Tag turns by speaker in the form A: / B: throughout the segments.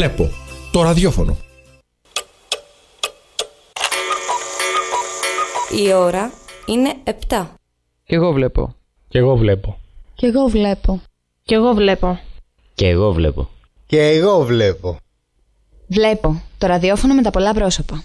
A: Βλέπω το ραδιόφωνο.
B: Η ώρα είναι 7.
C: Κι εγώ βλέπω.
D: Κι εγώ βλέπω.
E: Κι εγώ βλέπω.
F: Κι εγώ βλέπω.
G: Και εγώ βλέπω.
H: Και εγώ βλέπω.
E: Βλέπω το ραδιόφωνο με τα πολλά πρόσωπα.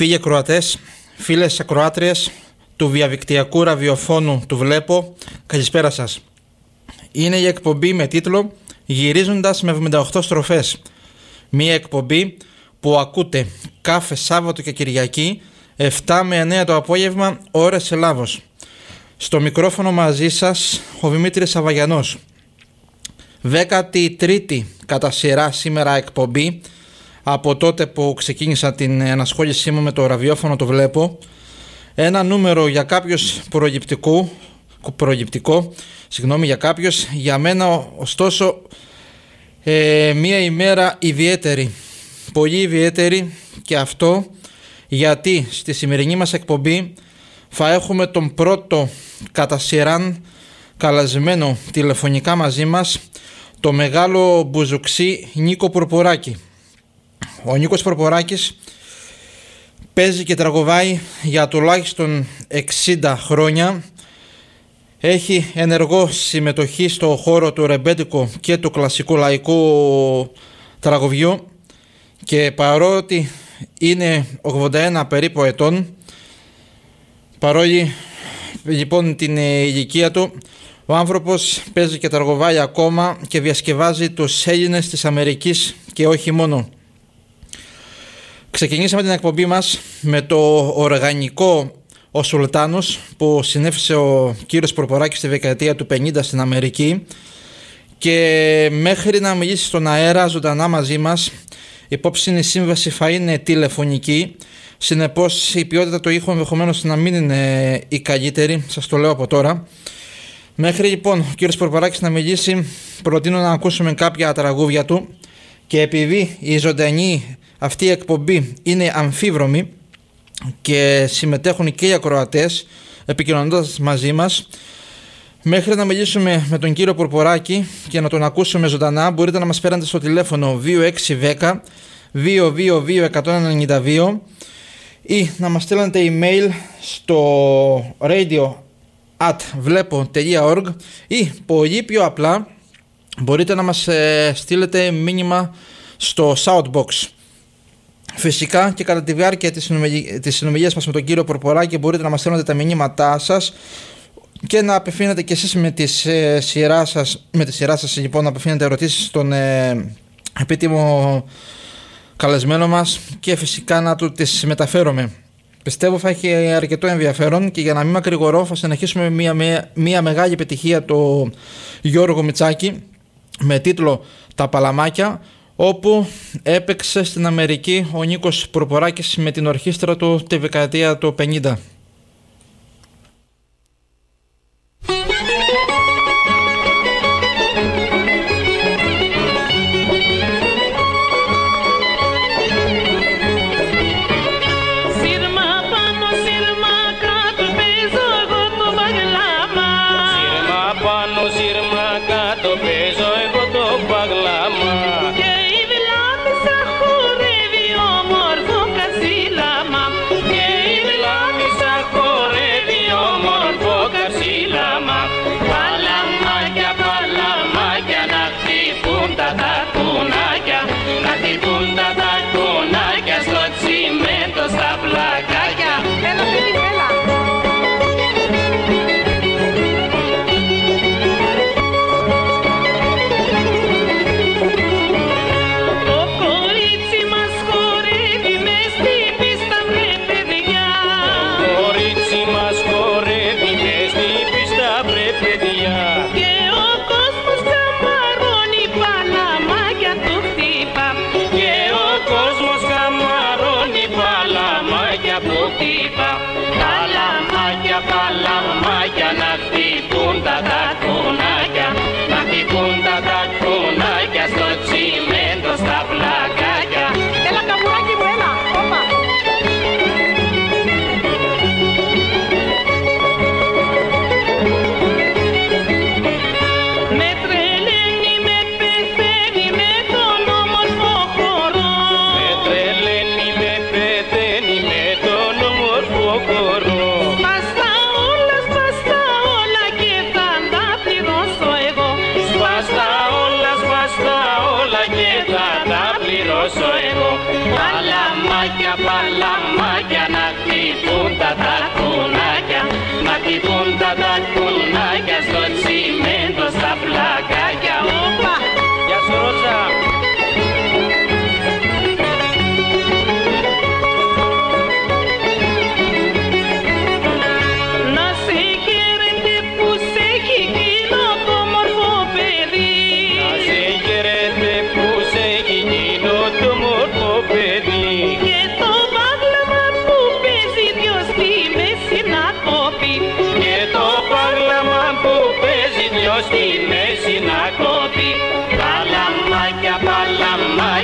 I: Φίλοι ακροατέ, φίλε ακροάτριε του διαδικτυακού ραδιοφώνου του Βλέπω, καλησπέρα σας. Είναι η εκπομπή με τίτλο Γυρίζοντας με 78 στροφές. Μία εκπομπή που ακούτε κάθε Σάββατο και Κυριακή 7 με 9 το απόγευμα ώρες Ελλάδος. Στο μικρόφωνο μαζί σας ο Δημήτρης Σαβαγιανός. 13η κατά σειρά σήμερα εκπομπή από τότε που ξεκίνησα την ανασχόλησή μου με το ραδιόφωνο το βλέπω. Ένα νούμερο για κάποιος προγυπτικό, προγυπτικό συγγνώμη για κάποιος για μένα ωστόσο ε, μία ημέρα ιδιαίτερη. Πολύ ιδιαίτερη και αυτό γιατί στη σημερινή μας εκπομπή θα έχουμε τον πρώτο κατά σειράν καλασμένο τηλεφωνικά μαζί μας το μεγάλο μπουζουξί Νίκο Πουρπουράκη. Ο Νίκος Προποράκης παίζει και τραγουδάει για τουλάχιστον 60 χρόνια. Έχει ενεργό συμμετοχή στο χώρο του ρεμπέτικου και του κλασικού λαϊκού τραγουδιού και παρότι είναι 81 περίπου ετών παρόλη λοιπόν την ηλικία του ο άνθρωπος παίζει και τραγουδάει ακόμα και διασκευάζει τους Έλληνες της Αμερικής και όχι μόνο. Ξεκινήσαμε την εκπομπή μας με το οργανικό «Ο Σουλτάνος» που συνέφησε ο κύριος Προποράκης στη δεκαετία του 50 στην Αμερική και μέχρι να μιλήσει στον αέρα ζωντανά μαζί μας υπόψη η σύμβαση θα είναι τηλεφωνική. Συνεπώς η ποιότητα του ήχου ενδεχομένως να μην είναι η καλύτερη σας το λέω από τώρα. Μέχρι λοιπόν ο κύριος Προπαράκης να μιλήσει προτείνω να ακούσουμε κάποια τραγούδια του και επειδή η ζωντανή αυτή η εκπομπή είναι αμφίβρομη και συμμετέχουν και οι ακροατές επικοινωνώντας μαζί μας Μέχρι να μιλήσουμε με τον κύριο Πορποράκη και να τον ακούσουμε ζωντανά μπορείτε να μας παίρνετε στο τηλέφωνο 2610 222 ή να μας στέλνετε email στο radio at βλέπω.org ή πολύ πιο απλά μπορείτε να μας ε, στείλετε μήνυμα στο Soundbox. Φυσικά και κατά τη διάρκεια της συνομιλίας μας με τον κύριο Πορποράκη μπορείτε να μας στέλνετε τα μηνύματά σας και να απευθύνετε και εσείς με τη ε, σειρά σας, με τη σειρά σας λοιπόν να απευθύνετε ερωτήσεις στον ε, επίτιμο καλεσμένο μας και φυσικά να του τις μεταφέρουμε. Πιστεύω θα έχει αρκετό ενδιαφέρον και για να μην μακρηγορώ θα συνεχίσουμε μια, μια, μια μεγάλη επιτυχία το Γιώργο Μιτσάκη με τίτλο «Τα Παλαμάκια» όπου έπαιξε στην Αμερική ο Νίκος Προποράκης με την ορχήστρα του τη δεκαετία του 50.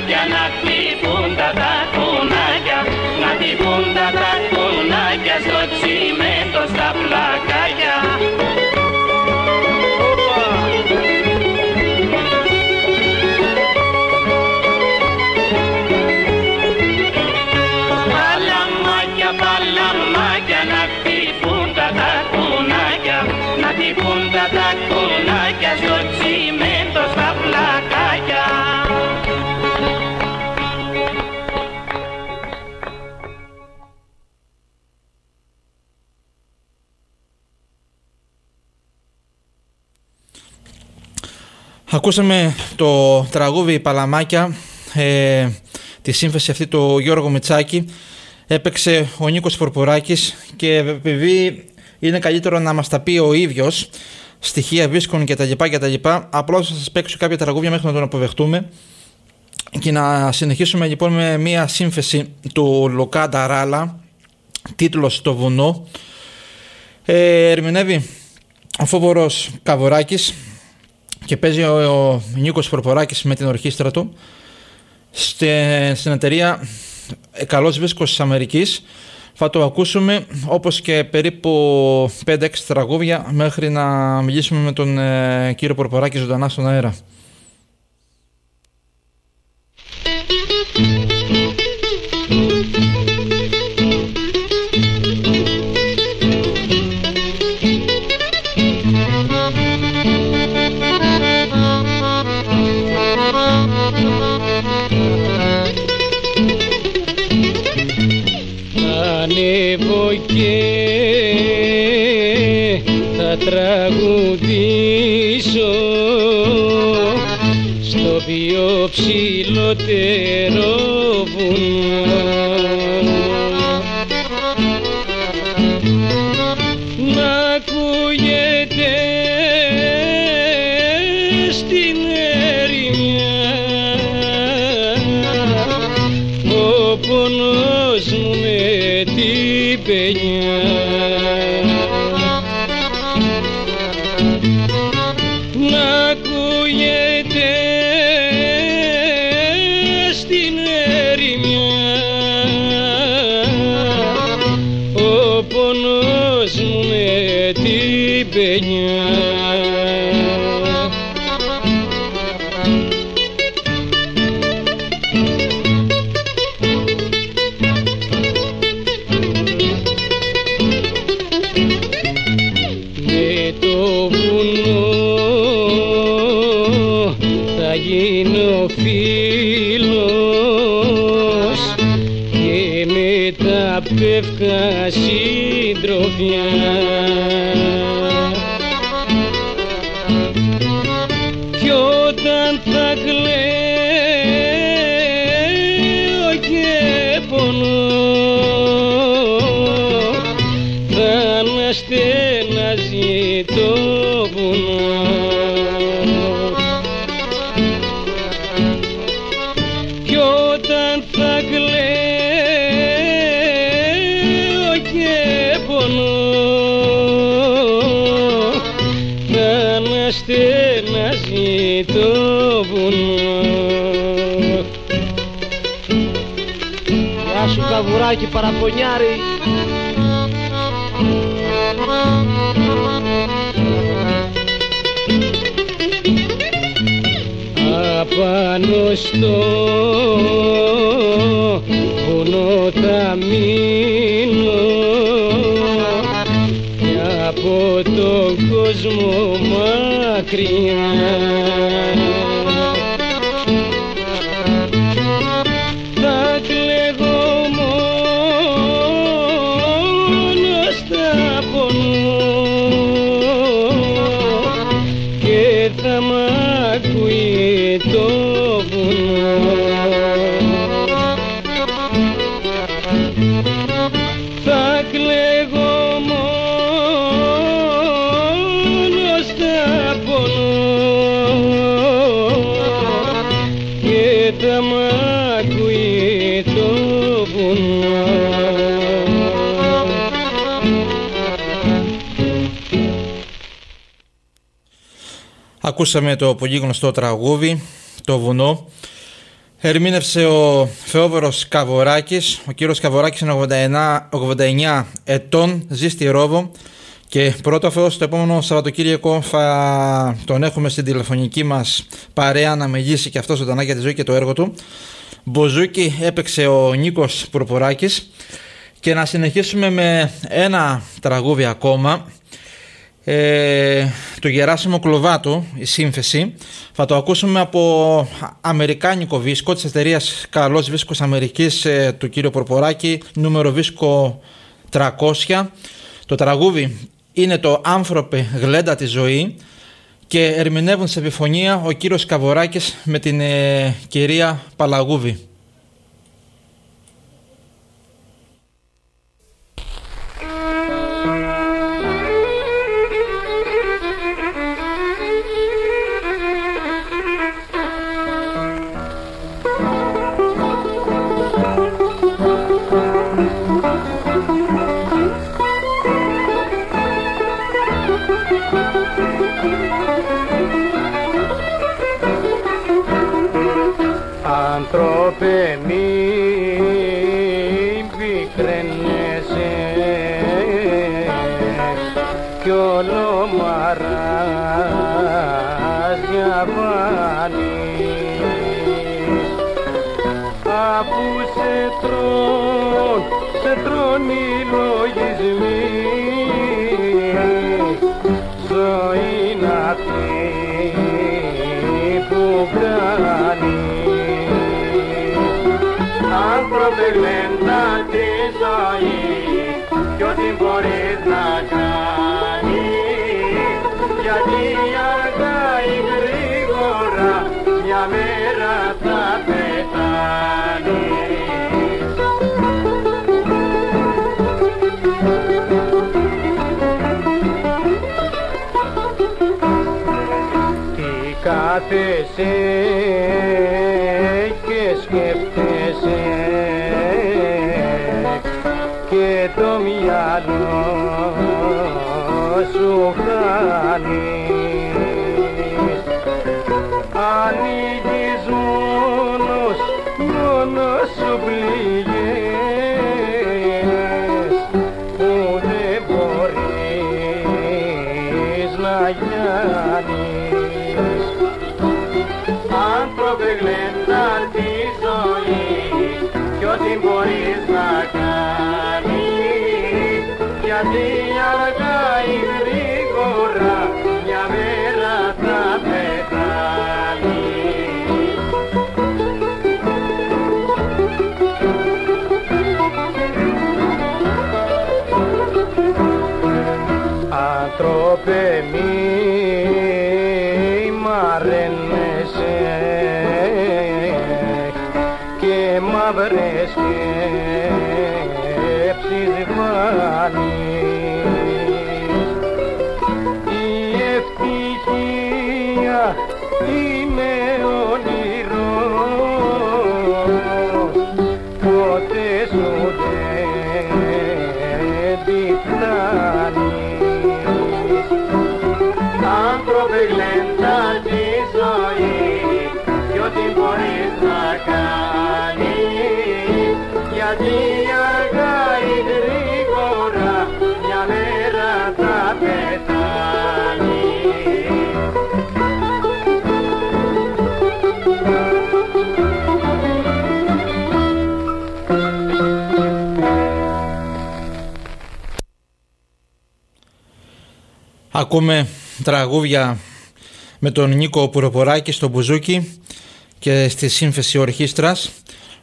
G: για να χτυπούν τα τακουνάκια, να χτυπούν τα τακουνάκια στο τσιμέντο στα πλακάκια.
I: Ακούσαμε το τραγούδι Παλαμάκια, ε, τη σύμφεση αυτή του Γιώργο Μιτσάκη. Έπαιξε ο Νίκος Φορπουράκης και επειδή είναι καλύτερο να μας τα πει ο ίδιος, στοιχεία βίσκων κτλ. κτλ. Απλώς θα σας παίξω κάποια τραγούδια μέχρι να τον αποδεχτούμε και να συνεχίσουμε λοιπόν με μία σύμφεση του Λουκά Νταράλα, τίτλος «Το βουνό». Ε, ερμηνεύει ο Φόβορος Καβουράκης και παίζει ο, ο Νίκος Προποράκης με την ορχήστρα του στην εταιρεία Καλός Βίσκος της Αμερικής. Θα το ακούσουμε όπως και περίπου 5-6 τραγούδια μέχρι να μιλήσουμε με τον ε, κύριο Προποράκη ζωντανά στον αέρα.
G: Ψηλότερο βουνό
J: yeah. Καβουράκι παραπονιάρη.
G: Απάνω στο βουνό θα μείνω και από τον κόσμο μακριά
I: Ακούσαμε το πολύ γνωστό τραγούδι, το βουνό. Ερμήνευσε ο Θεόβορος Καβοράκης. Ο κύριος Καβοράκης είναι 89, 89 ετών, ζει στη Ρόβο και πρώτο Θεός το επόμενο Σαββατοκύριακο θα τον έχουμε στην τηλεφωνική μας παρέα να μιλήσει και αυτός ζωντανά για τη ζωή και το έργο του. Μποζούκι έπαιξε ο Νίκος Προποράκης και να συνεχίσουμε με ένα τραγούδι ακόμα ε, του Γεράσιμο Κλωβάτου, η σύμφεση. Θα το ακούσουμε από αμερικάνικο βίσκο της εταιρείας Καλός Βίσκος Αμερικής ε, του κύριο Προποράκη, νούμερο βίσκο 300. Το τραγούδι είναι το «Άνθρωπε γλέντα τη ζωή» και ερμηνεύουν σε επιφωνία ο κύριος Καβοράκης με την ε, κυρία Παλαγούβη.
G: Σου χάνεις ανοίγεις μόνος, μόνος σου πληγές. Που δεν μπορείς να γιάνεις. Άνθρωπε γλέντα τη ζωή κι ό,τι μπορείς να κάνεις. Γιατί Άνθρωπε
I: Ακούμε τραγούδια με τον Νίκο Πουροποράκη στο μπουζούκι και στη σύνθεση ορχήστρας.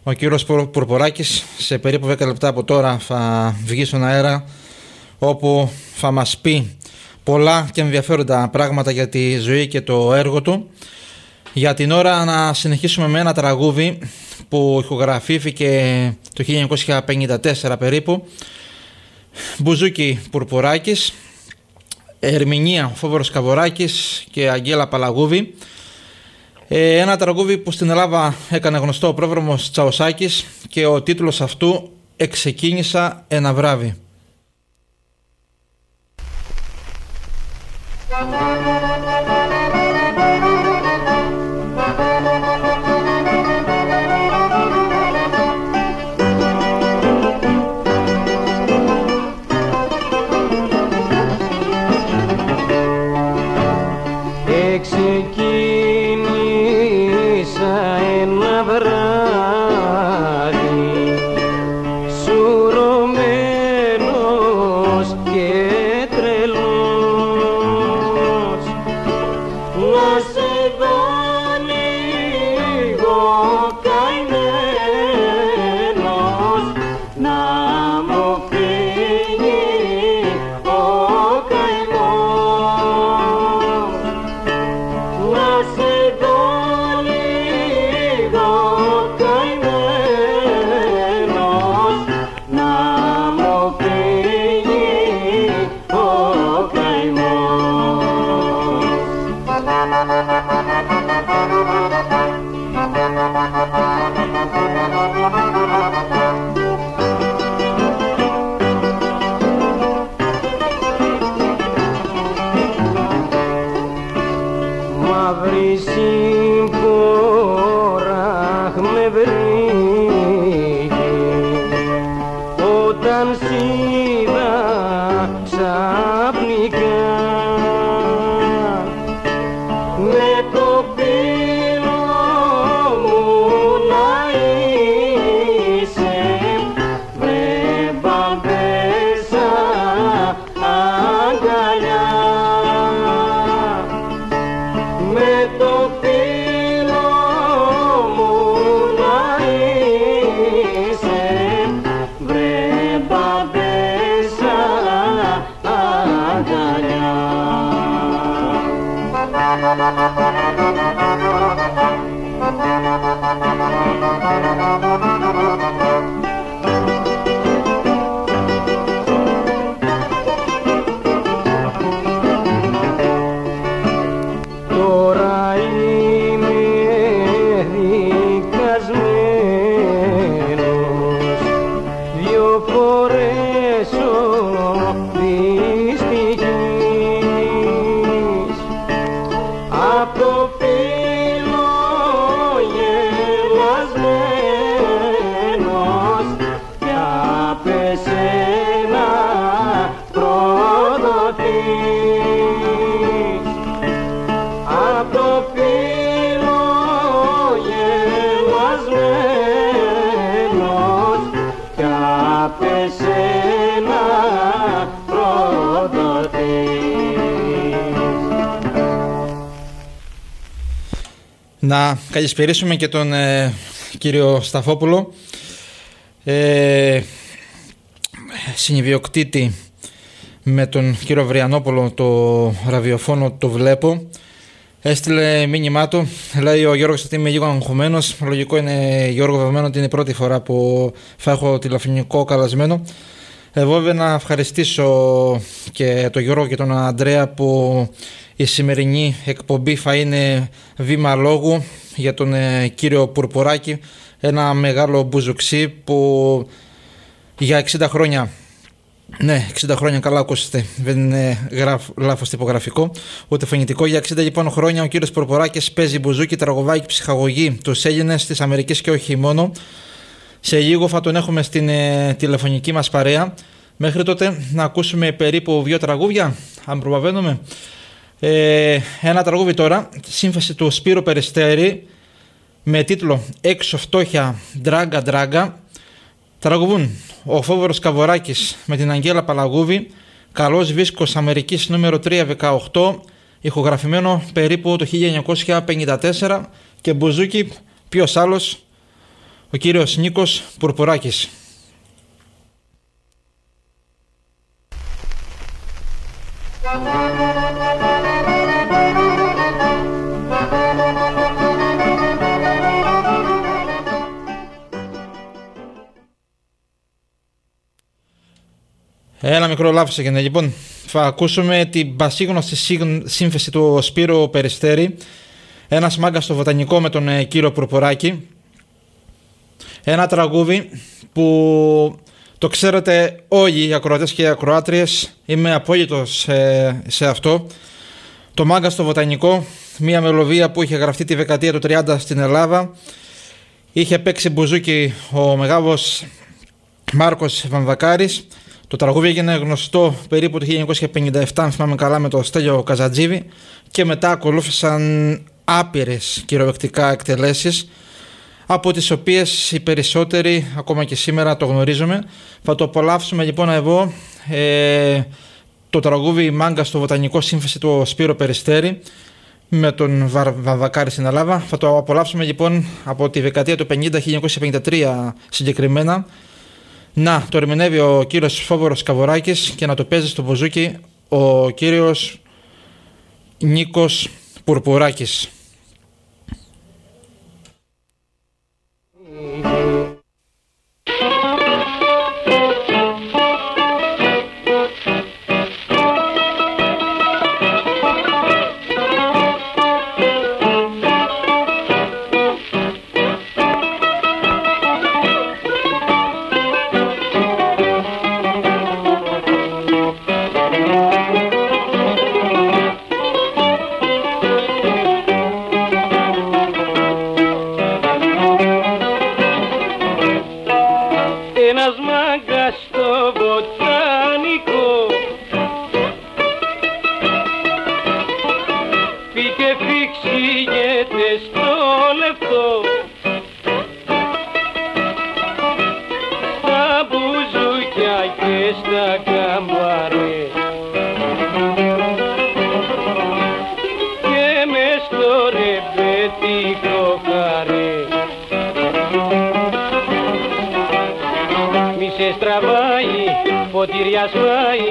I: Ο κύριος Πουρ- Πουροποράκης σε περίπου 10 λεπτά από τώρα θα βγει στον αέρα όπου θα μας πει πολλά και ενδιαφέροντα πράγματα για τη ζωή και το έργο του. Για την ώρα να συνεχίσουμε με ένα τραγούδι που ηχογραφήθηκε το 1954 περίπου. Μπουζούκι Πουρπουράκης, ερμηνεία Φόβορος Καβοράκης και Αγγέλα Παλαγούβη. Ε, ένα τραγούδι που στην Ελλάδα έκανε γνωστό ο πρόδρομος Τσαοσάκης και ο τίτλος αυτού «Εξεκίνησα ένα βράδυ». Να καλησπερίσουμε και τον ε, κύριο Σταφόπουλο, ε, συνειδιοκτήτη με τον κύριο Βριανόπουλο το ραδιοφόνο το βλέπω. Έστειλε μήνυμά του, λέει ο Γιώργος ότι είμαι λίγο αγχωμένος, λογικό είναι Γιώργο δεδομένο ότι είναι η πρώτη φορά που θα έχω τηλεφωνικό καλασμένο. Εγώ βέβαια να ευχαριστήσω και τον Γιώργο και τον Αντρέα που η σημερινή εκπομπή θα είναι βήμα λόγου για τον ε, κύριο Πουρπουράκη, ένα μεγάλο μπουζουξί που για 60 χρόνια ναι, 60 χρόνια καλά ακούσετε. Δεν είναι γραφ, λάθος τυπογραφικό, ούτε φωνητικό. Για 60 λοιπόν χρόνια ο κύριος Πουρπουράκης παίζει μπουζούκι, τραγωδάκι και ψυχαγωγή τους Έλληνες της Αμερικής και όχι μόνο. Σε λίγο θα τον έχουμε στην ε, τηλεφωνική μας παρέα. Μέχρι τότε να ακούσουμε περίπου δύο τραγούδια, αν προλαβαίνουμε. Ε, ένα τραγούδι τώρα, σύμφαση του Σπύρου Περιστέρη με τίτλο «Έξω φτώχεια, ντράγκα, ντράγκα». Τραγουδούν ο Φόβορος Καβοράκης με την Αγγέλα Παλαγούβη, Καλός Βίσκος Αμερικής νούμερο 318, ηχογραφημένο περίπου το 1954 και μπουζούκι ποιος άλλος, ο κύριος Νίκος Πουρπουράκης. Ένα μικρό λάθος έγινε. Λοιπόν, θα ακούσουμε την πασίγνωστη σύμφεση του Σπύρου Περιστέρη. Ένας μάγκα στο βοτανικό με τον ε, κύριο Πουρπουράκη. Ένα τραγούδι που το ξέρετε όλοι οι ακροατές και οι ακροάτριες. Είμαι απόλυτος σε, σε αυτό. Το μάγκα στο βοτανικό, μια μελωδία που είχε γραφτεί τη δεκαετία του 30 στην Ελλάδα. Είχε παίξει μπουζούκι ο μεγάλος Μάρκος Βαμβακάρης το τραγούδι έγινε γνωστό περίπου το 1957, αν θυμάμαι καλά, με το Στέλιο Καζατζίβι και μετά ακολούθησαν άπειρες κυριολεκτικά εκτελέσεις από τις οποίες οι περισσότεροι ακόμα και σήμερα το γνωρίζουμε. Θα το απολαύσουμε λοιπόν εδώ ε, το τραγούδι «Μάγκα στο Βοτανικό Σύμφωση του Σπύρο Περιστέρη με τον Βαβακάρη στην Ελλάδα. Θα το απολαύσουμε λοιπόν από τη δεκαετία του 50, 1953 συγκεκριμένα να το ερμηνεύει ο κύριος Φόβορος Καβοράκης και να το παίζει στο βοζούκι ο κύριος Νίκος Πουρπουράκης.
K: σπάει, ποτήρια σπάει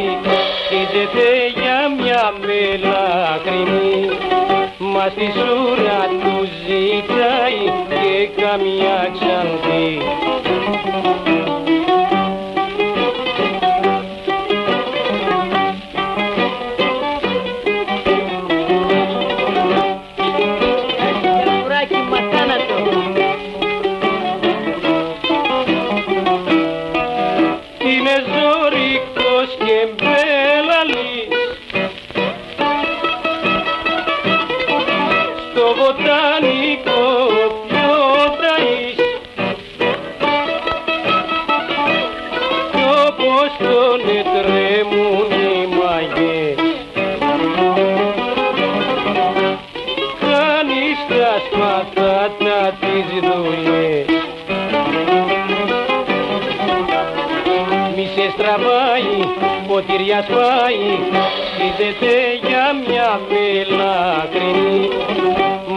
K: Είδεται για μια μελακριμή Μα στη σούρα του ζητάει και καμιά ξανθή.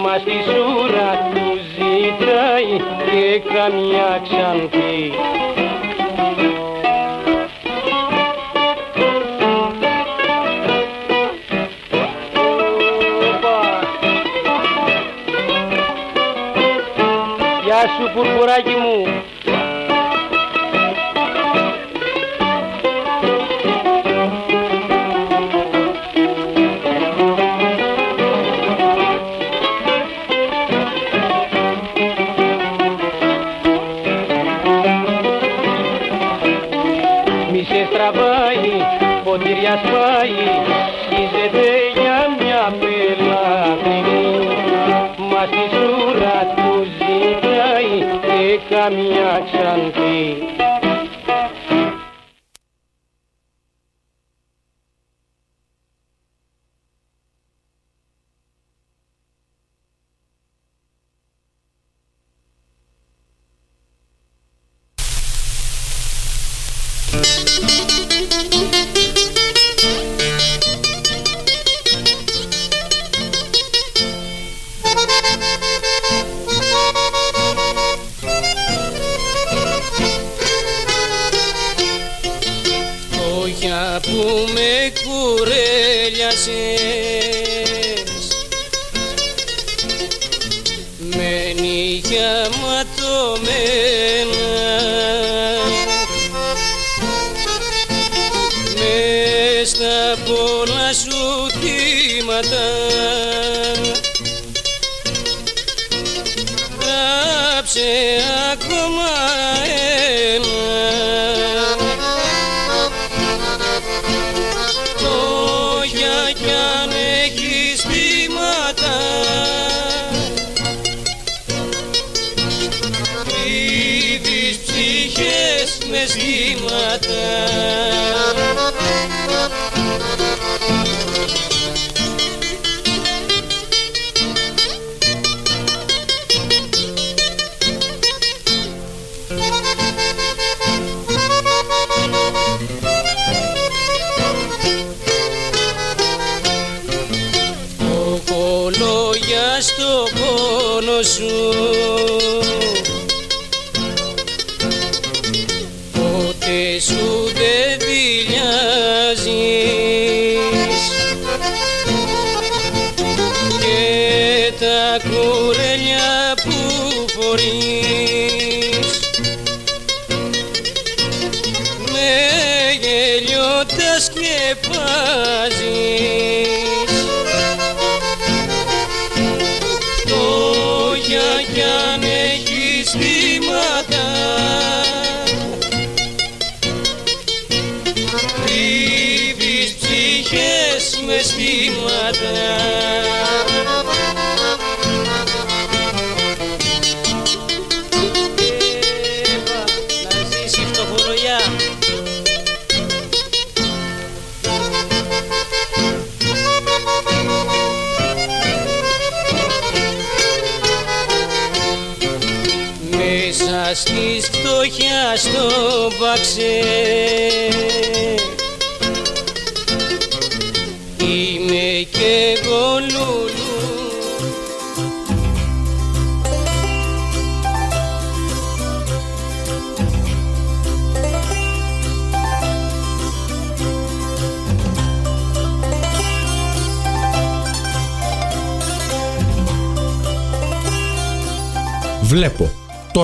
K: Μα στη σούρα του ζητάει και καμιά ξανθή.
L: Γεια σου
G: πουρπουράκι μου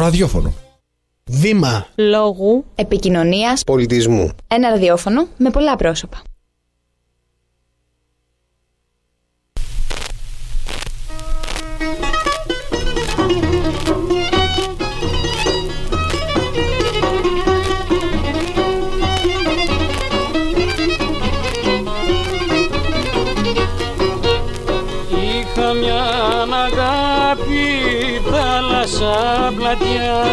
G: ραδιόφωνο.
H: Βήμα
M: Λόγου.
E: Επικοινωνίας.
H: πολιτισμού.
E: Ένα ραδιόφωνο με πολλά πρόσωπα.
L: Θάλασσα πλατιά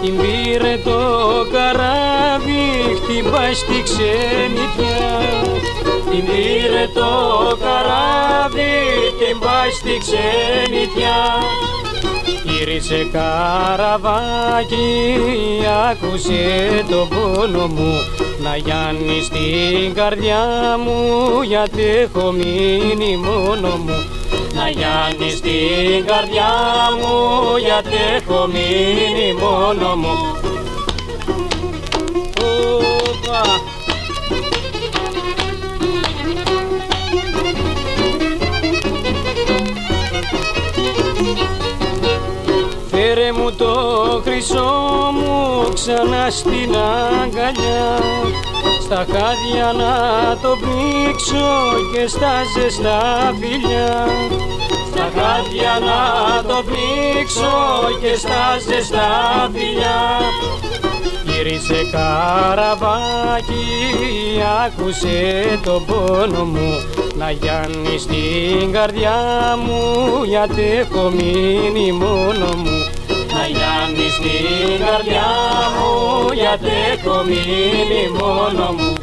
L: Την πήρε το καράβι χτυπάει στη ξενιτιά. Την πήρε το καράβι την πάει στη ξενιτιά. Γύρισε καραβάκι, άκουσε το πόνο μου.
G: Να γιάνει στην καρδιά μου γιατί έχω μείνει μόνο μου να γιάνει στην καρδιά μου γιατί έχω μείνει μόνο μου Οπα. Φέρε μου το χρυσό μου ξανά στην αγκαλιά. Στα χάδια να το πνίξω και στα ζεστά φιλιά. Στα χάδια να το πνίξω και στα ζεστά φιλιά. Γύρισε καραβάκι, άκουσε το πόνο μου. Να γιάνει στην καρδιά μου γιατί έχω μείνει μόνο μου να γιάνει στην καρδιά μου γιατί έχω μείνει μόνο μου.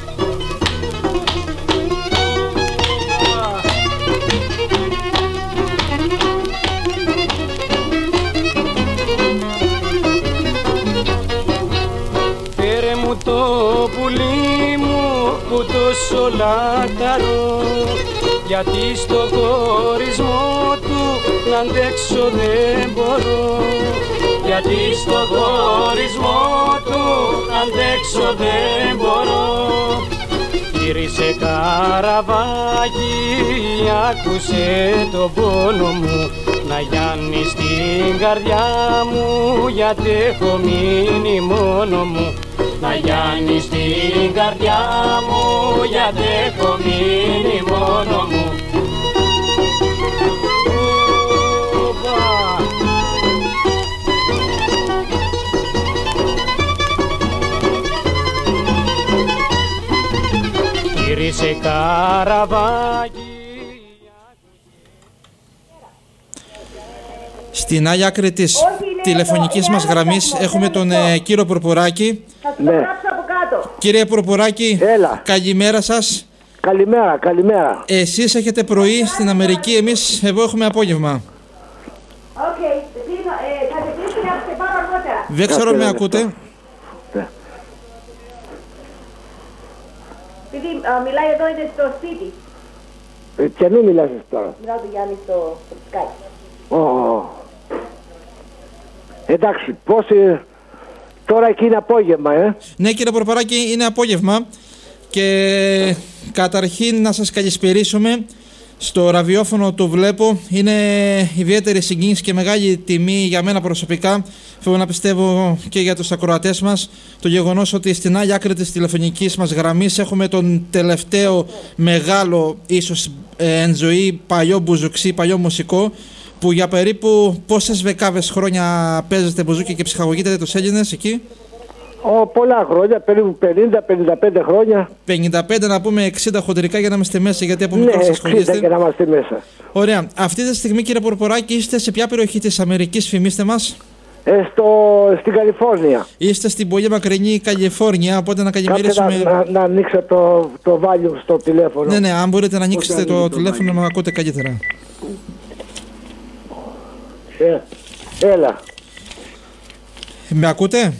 G: Φέρε μου το πουλί μου που τόσο λαχταρώ γιατί στο χωρισμό του να αντέξω δεν μπορώ γιατί στο χωρισμό του να αντέξω δεν μπορώ. Γύρισε καραβάκι, άκουσε το πόνο μου να γιάνει στην καρδιά μου γιατί έχω μείνει μόνο μου. Να γιάνει στην καρδιά μου γιατί έχω μείνει μόνο μου Γύρισε καραβάκι
I: Στην άλλη άκρη τη τηλεφωνικής μας γραμμής έχουμε τον ε, κύριο Προποράκη.
J: Ναι.
I: Κύριε Προποράκη,
J: Έλα.
I: καλημέρα σας.
J: Καλημέρα, καλημέρα.
I: Εσείς έχετε πρωί στην Αμερική, εμείς εδώ έχουμε απόγευμα. Δεν ξέρω αν με ακούτε.
N: Επειδή α, μιλάει εδώ είναι στο σπίτι.
J: Ε, και μην μιλάς τώρα.
N: Μιλάω του Γιάννη στο Skype.
J: Ω, ω. Εντάξει, πώς... ε, τώρα εκεί είναι απόγευμα, ε.
I: Ναι, κύριε Προποράκη, είναι απόγευμα. Και καταρχήν να σας καλησπερίσουμε στο ραδιόφωνο το βλέπω. Είναι ιδιαίτερη συγκίνηση και μεγάλη τιμή για μένα προσωπικά. Θέλω να πιστεύω και για τους ακροατές μας το γεγονός ότι στην άλλη άκρη της τηλεφωνικής μας γραμμής έχουμε τον τελευταίο μεγάλο ίσως ε, εν ζωή παλιό μπουζουξί, παλιό μουσικό που για περίπου πόσες δεκάβες χρόνια παίζετε μπουζούκι και ψυχαγωγείτε τους Έλληνες εκεί.
J: Ω, πολλά χρόνια, περίπου 50-55 χρόνια.
I: 55 να πούμε 60 χοντρικά για να είμαστε μέσα γιατί από
J: Ναι,
I: μικρός
J: 60
I: ασχολείστε.
J: και να είμαστε μέσα.
I: Ωραία. Αυτή τη στιγμή κύριε Πορποράκη είστε σε ποια περιοχή της Αμερικής φημίστε μας;
J: Ε, στο, στην Καλιφόρνια.
I: Είστε στην πολύ μακρινή Καλιφόρνια οπότε να
J: Κάτσε
I: καλημερίσουμε...
J: να, να, να ανοίξω το, το volume στο τηλέφωνο.
I: Ναι, ναι, αν μπορείτε να ανοίξετε
J: Πώς
I: το,
J: ανοίγει το
I: τηλέφωνο να με ακούτε καλύτερα.
J: Ε, έλα.
I: Με ακούτε;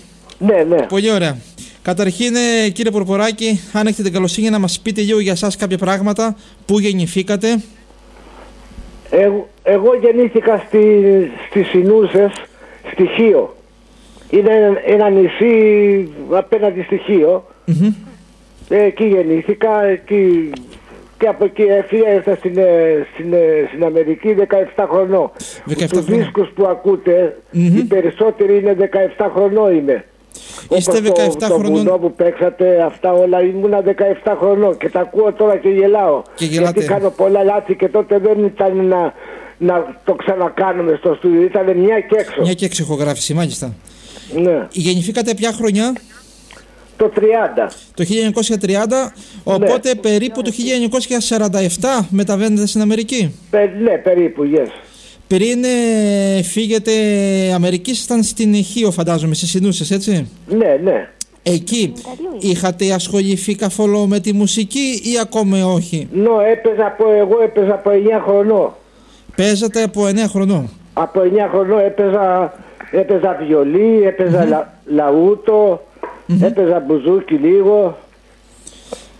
J: Ναι, ναι.
I: Πολύ ωραία. Καταρχήν, ε, κύριε Πορποράκη, αν έχετε την καλοσύνη να μας πείτε λίγο για εσάς κάποια πράγματα, πού γεννηθήκατε,
J: Εγώ, εγώ γεννήθηκα στη, στις Ινούσες, στη Χίο. Είναι ένα, ένα νησί απέναντι στη Χίο. Ε, εκεί γεννήθηκα, εκεί, και από εκεί έφυγα, ήρθα στην, ε, στην, ε, στην Αμερική 17 χρονών.
I: 17
J: Τους
I: χρονών.
J: δίσκους που ακούτε, οι περισσότεροι είναι 17 χρονών είμαι.
I: Είστε
J: Όπως
I: 17
J: το, το
I: χρονών.
J: βουνό που παίξατε, αυτά όλα ήμουνα 17 χρονών και τα ακούω τώρα και γελάω.
I: Και γελάτε.
J: Γιατί κάνω πολλά λάθη και τότε δεν ήταν να, να το ξανακάνουμε στο στούντιο, ήταν μια και έξω.
I: μια και εξεχογράφηση, μάλιστα.
J: Ναι,
I: Γεννηθήκατε ποια χρονιά,
J: το 30.
I: το 1930, οπότε περίπου το 1947 μεταβαίνετε στην Αμερική;
J: Πε, ναι, περίπου, yes.
I: Πριν ε, φύγετε Αμερική, ήσασταν στην Ηχείο, φαντάζομαι, στις Ινούσες, έτσι;
J: Ναι, ναι.
I: Εκεί είχατε ασχοληθεί καθόλου με τη μουσική ή ακόμη όχι;
J: Νο, έπαιζα από, εγώ έπαιζα από 9 χρονών.
I: Παίζατε από 9 χρονών;
J: Από 9 χρονών έπαιζα, έπαιζα βιολί, έπαιζα λα- λαούτο, έπαιζα μπουζούκι λίγο.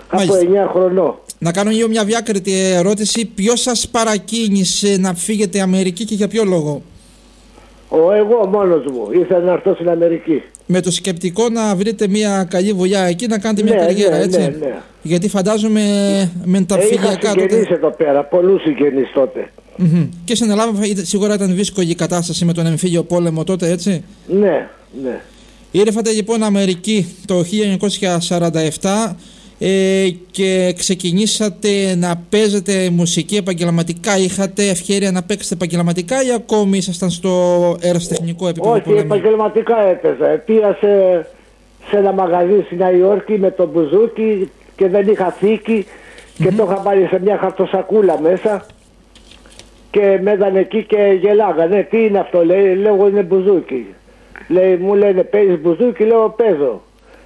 J: Από 9 χρονών.
I: Να κάνω λίγο μια διάκριτη ερώτηση. Ποιος σας παρακίνησε να φύγετε Αμερική και για ποιο λόγο;
J: Ο εγώ μόνος μου ήθελα να έρθω στην Αμερική.
I: Με το σκεπτικό να βρείτε μια καλή δουλειά εκεί, να κάνετε μια
J: Ναι,
I: καριέρα,
J: ναι,
I: έτσι.
J: ναι, ναι.
I: Γιατί φαντάζομαι με τα
J: Ε, είχα
I: φιλιακά
J: συγγενείς εδώ πέρα, πολλούς συγγενείς τότε.
I: Μμμ. Και στην Ελλάδα ήταν- σίγουρα ήταν δύσκολη η κατάσταση με τον εμφύλιο πόλεμο τότε, έτσι.
J: Ναι, ναι.
I: Ήρθατε λοιπόν Αμερική το 1947 ε, και ξεκινήσατε να παίζετε μουσική επαγγελματικά. Είχατε ευκαιρία να παίξετε επαγγελματικά ή ακόμη ήσασταν στο αεραστεχνικό επίπεδο
J: Όχι,
I: πολέμου;
J: επαγγελματικά έπαιζα. Πήγα σε, σε ένα μαγαζί στη Νέα Υόρκη με τον μπουζούκι και δεν είχα θήκη και το είχα βάλει σε μια χαρτοσακούλα μέσα και με έδανε εκεί και γελάγανε. Τι είναι αυτό, λέει, λέω είναι μπουζούκι. Λέει, μου λένε παίζεις μπουζούκι, λέω παίζω.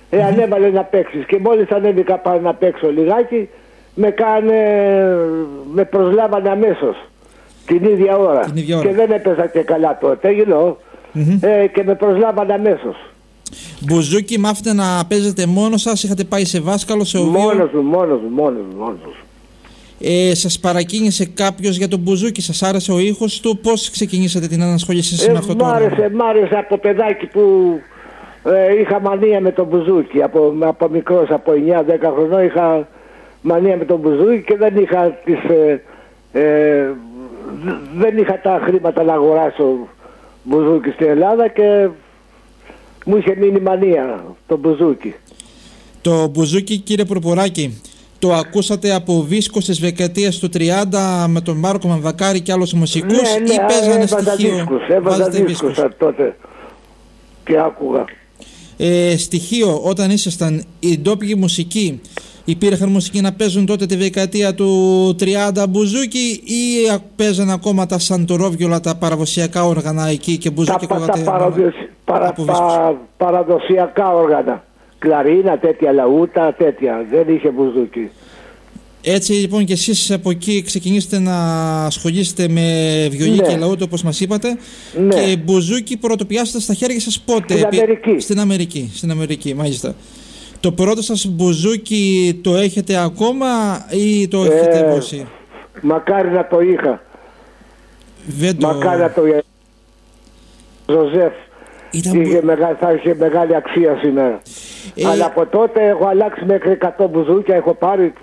J: Ε, ανέβαλε να παίξεις και μόλις ανέβηκα πάνω να παίξω λιγάκι με κάνε, με προσλάβανε αμέσως την ίδια ώρα.
I: Την ίδια ώρα.
J: Και δεν έπαιζα και καλά τότε, you know. ε, και με προσλάβανε αμέσως.
I: Μπουζούκι, μάθετε να παίζετε μόνος σας, είχατε πάει σε βάσκαλο, σε οβείο.
J: Μόνος μου, μόνος μου, μόνος μου, μόνος μου.
I: Ε, σας παρακίνησε κάποιος για τον μπουζούκι, σας άρεσε ο ήχος του, πώς ξεκινήσατε την ανασχόλησή σας με αυτό
J: Ε,
I: το
J: μ'
I: όργανο;
J: άρεσε, μ' άρεσε από παιδάκι που ε, είχα μανία με τον μπουζούκι. Από, από μικρός, από 9-10 χρονών είχα μανία με τον μπουζούκι και δεν είχα τις... ε, ε, δ- δεν είχα τα χρήματα να αγοράσω μπουζούκι στην Ελλάδα και μου είχε μείνει μανία το μπουζούκι.
I: Το μπουζούκι κύριε Προποράκη, το ακούσατε από δίσκο στις δεκαετίες του 30 με τον Μάρκο Μανδακάρη και άλλους μουσικούς
J: ναι, ναι,
I: ή παίζανε
J: έβαζα
I: στοιχείο;
J: δίσκους, έβαζα
I: Βάζατε
J: δίσκους τότε και άκουγα.
I: Ε, στοιχείο, όταν ήσασταν οι ντόπιοι μουσικοί, υπήρχαν μουσικοί να παίζουν τότε τη δεκαετία του 30 μπουζούκι ή α- παίζανε ακόμα τα σαντορόβιολα, τα παραδοσιακά όργανα εκεί και μπουζούκι
J: τα, τα
I: ακούγατε
J: παραδοσι- παρα-
I: από δίσκους.
J: πα- παραδοσιακά όργανα. Κλαρίνα, τέτοια λαούτα, τέτοια. Δεν είχε μπουζούκι.
I: Έτσι λοιπόν και εσείς από εκεί ξεκινήσετε να ασχολείστε με βιολί
J: Ναι.
I: και λαούτο όπως μας είπατε
J: Ναι.
I: και μπουζούκι πρωτοπιάσατε στα χέρια σας πότε;
J: Στην
I: Επί-
J: Αμερική.
I: Στην Αμερική, στην Αμερική μάλιστα. Το πρώτο σας μπουζούκι το έχετε ακόμα ή το έχετε
J: Ε,
I: δώσει;
J: Μακάρι να το είχα.
I: Δεν το...
J: Μακάρι να το είχα. Ζωζέφ.
I: Ήταν
J: Είχε μεγα- θα είχε μεγάλη αξία σήμερα.
I: Ε,
J: Αλλά από τότε έχω αλλάξει μέχρι 100 μπουζούκια. Έχω πάρει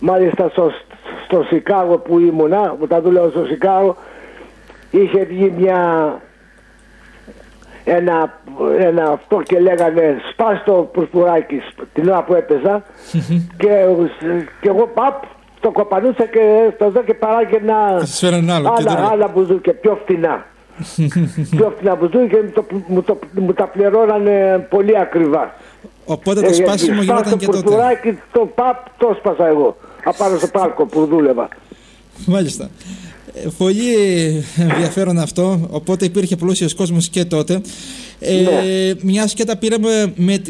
J: μάλιστα στο, στο Σικάγο που ήμουνα, που τα δούλευα στο Σικάγο, είχε βγει μια ένα, ένα αυτό και λέγανε σπάς το πουρπουράκι την ώρα που έπαιζα και, και εγώ παπ το κοπανούσα και το δω και παράγαινα
I: σας φέραν ένα άλλο,
J: άλλα,
I: καινούριο.
J: άλλα μπουζούκια πιο φτηνά. πιο φτηνά μπουζούκια και μου, το, μου, το, μου τα πληρώνανε πολύ ακριβά.
I: Οπότε το
J: Ε,
I: σπάσιμο
J: σπάς
I: γινόταν
J: το
I: και τότε.
J: πουρπουράκι, το παπ το σπάσα εγώ. Απάνω στο πάρκο που δούλευα.
I: Μάλιστα. Ε, Πολύ ενδιαφέρον αυτό, οπότε υπήρχε πλούσιος κόσμος και τότε. Ε,
J: Ναι.
I: Μιας και τα πήραμε με...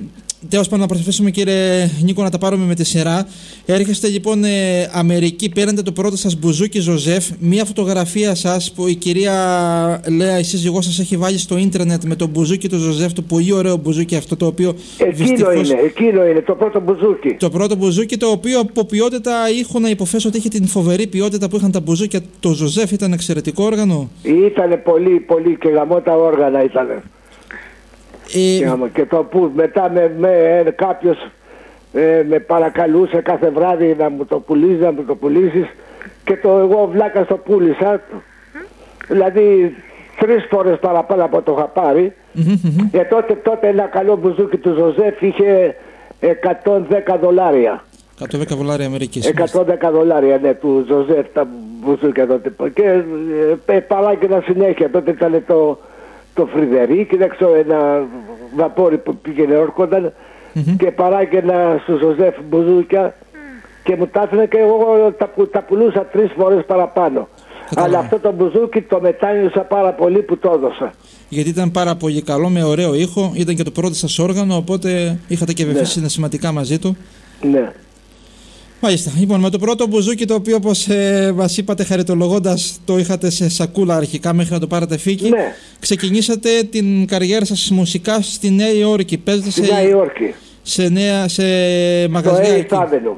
I: Τέλος πάντων να προσπαθήσουμε κύριε Νίκο να τα πάρουμε με τη σειρά. Έρχεστε λοιπόν ε, Αμερική, παίρνετε το πρώτο σας μπουζούκι Ζωζέφ, μια φωτογραφία σας που η κυρία Λέα, η σύζυγός σας έχει βάλει στο ίντερνετ με το μπουζούκι του Ζωζεφ, το πολύ ωραίο μπουζούκι αυτό το οποίο
J: Εκείνο
I: δυστυχώς-
J: είναι, εκείνο είναι το πρώτο μπουζούκι.
I: το πρώτο μπουζούκι το οποίο από ποιότητα ήχου να υποθέσω ότι είχε την φοβερή ποιότητα που είχαν τα μπουζούκια. Το Ζωζέφ ήταν εξαιρετικό όργανο.
J: Ήτανε πολύ, πολύ και γαμώτα όργανα ήτανε.
I: Ε,
J: Και άμα- Και το που μετά με, με ε, κάποιος ε, με παρακαλούσε κάθε βράδυ να μου το πουλήσεις, να μου το πουλήσεις και το εγώ βλάκα το πούλησα. Δηλαδή τρεις φορές παραπάνω από το είχα πάρει. Και τότε, τότε ένα καλό μπουζούκι του Ζωζέφ είχε 110 δολάρια.
I: 110 δολάρια Αμερικής.
J: 110 δολάρια ναι, του Ζωζέφ τα μπουζούκια τότε. Και ε, ε, παράγγελνα συνέχεια. Τότε ήταν το, το Φρειδερίκη, δεν ξέρω, ένα βαπόρι που πήγαινε έρκονταν και παράγγελνα στο Ζωζέφ μπουζούκια και μου τα έφερνε και εγώ τα, που- τα πουλούσα τρεις φορές παραπάνω. Αλλά αυτό το μπουζούκι το μετάνιωσα πάρα πολύ που το έδωσα.
I: Γιατί ήταν πάρα πολύ καλό, με ωραίο ήχο. Ήταν και το πρώτο σας όργανο, οπότε είχατε και βεβαιώσει συναισθηματικά μαζί του.
J: Ναι.
I: Μάλιστα. Λοιπόν, με το πρώτο μπουζούκι το οποίο όπως ε, μας είπατε χαριτολογώντας το είχατε σε σακούλα αρχικά μέχρι να το πάρετε φύκη.
J: Ναι.
I: Ξεκινήσατε την καριέρα σας μουσικά στη Νέα Υόρκη. Παίζετε
J: Στη
I: σε,
J: Νέα Υόρκη.
I: σε, νέα, σε
J: Το
I: μαγαζιά
J: Ace
I: εκεί.
J: Avenue.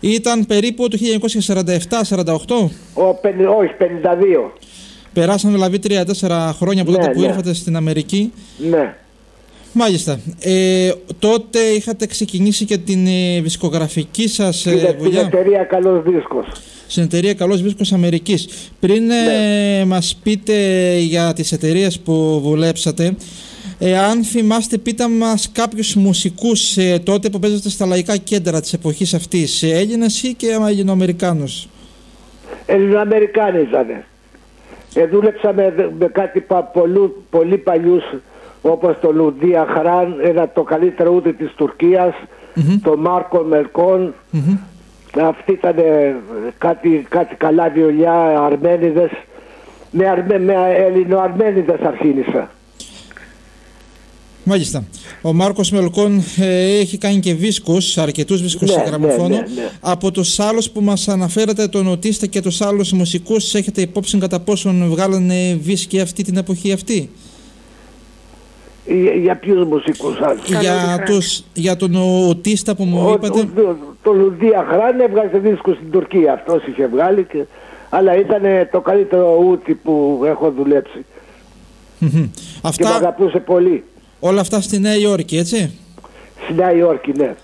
I: Ήταν περίπου το 1947-48.
J: Ο, πεν- όχι, 52.
I: Περάσαν δηλαδή 3-4 χρόνια από
J: Ναι,
I: τότε που
J: ναι.
I: ήρθατε στην Αμερική.
J: Ναι.
I: Μάλιστα. Ε, τότε είχατε ξεκινήσει και την ε, δισκογραφική σας ε,
J: Την, την
I: δουλειά
J: εταιρεία Καλός Δίσκος.
I: στην εταιρεία Καλός Βίσκος Αμερικής. Πριν
J: Ναι.
I: ε, μας πείτε για τις εταιρείες που δουλέψατε, ε, αν θυμάστε πείτε μας κάποιους μουσικούς ε, τότε που παίζατε στα λαϊκά κέντρα της εποχής αυτής, ε, Έλληνες ή και Ελληνοαμερικάνους;
J: Ελληνοαμερικάνοι ήταν. Ε, δούλεψα με, με κάτι πα, πολλού, πολύ παλιούς όπως το Λουντία Χράν, ένα το καλύτερο ούτε της τουρκιας το Μάρκο Μελκόν. Αυτή ήταν ε, κάτι, κάτι καλά βιολιά, Αρμένιδες. Με, Αρμέ, με Ελληνοαρμένιδες αρχίνησα.
I: Μάλιστα. Ο Μάρκος Μελκόν ε, έχει κάνει και δίσκους, αρκετούς δίσκους
J: Ναι,
I: σε
J: ναι,
I: γραμμοφόνο.
J: ναι, ναι.
I: Από τους άλλους που μας αναφέρατε, τον Οτίστα και τους άλλους μουσικούς, έχετε υπόψη κατά πόσον βγάλανε δίσκοι αυτή την εποχή αυτή;
J: Για, για ποιους μουσικούς άλλους.
I: Για, τους, για τον Οτίστα που μου
J: Ο-
I: είπατε.
J: ο- το, το Λουντία Χράν έβγαζε δίσκο στην Τουρκία. Αυτός είχε βγάλει. Και, αλλά ήταν το καλύτερο ούτι που έχω δουλέψει.
I: Μμμ.
J: Και με
I: Αυτά,
J: αγαπούσε πολύ.
I: όλα αυτά στη Νέα Υόρκη, έτσι;
J: Στη Νέα Υόρκη, ναι.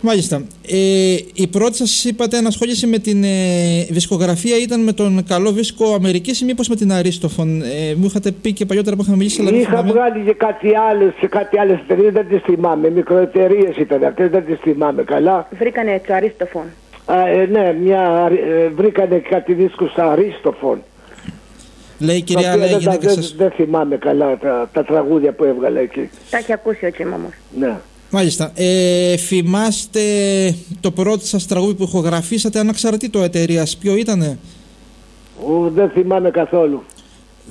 I: Μάλιστα. Ε, η πρώτη σας είπατε ενασχόληση με την ε, δισκογραφία ήταν με τον καλό δίσκο Αμερικής ή μήπως με την Αρίστοφων. Ε, μου είχατε πει και παλιότερα που είχαμε μιλήσει, αλλά δεν
J: Είχα
I: θυμάμαι.
J: βγάλει και κάτι άλλες, σε κάτι άλλες εταιρείες, δεν τις θυμάμαι. Μικροεταιρείες ήταν αυτές, δεν τις θυμάμαι καλά.
N: Βρήκανε το αρίστοφων.
J: Α, ε, ναι, μια, ε, βρήκανε κάτι δίσκους στα Αρίστοφων.
I: Λέει η κυρία,
J: Τα οποία
I: λέει η
J: δεν, τα-
I: γυναίκα
J: δεν,
I: σας.
J: δεν θυμάμαι καλά τα, τα τραγούδια που έβγαλε εκεί.
N: Τα έχει ακούσει ο Τσίμαμος.
J: Ναι.
I: Μάλιστα. Ε, θυμάστε το πρώτο σας τραγούδι που ηχογραφήσατε αναξαρτήτω εταιρείας. Ποιο ήτανε;
J: Ου, δεν θυμάμαι καθόλου.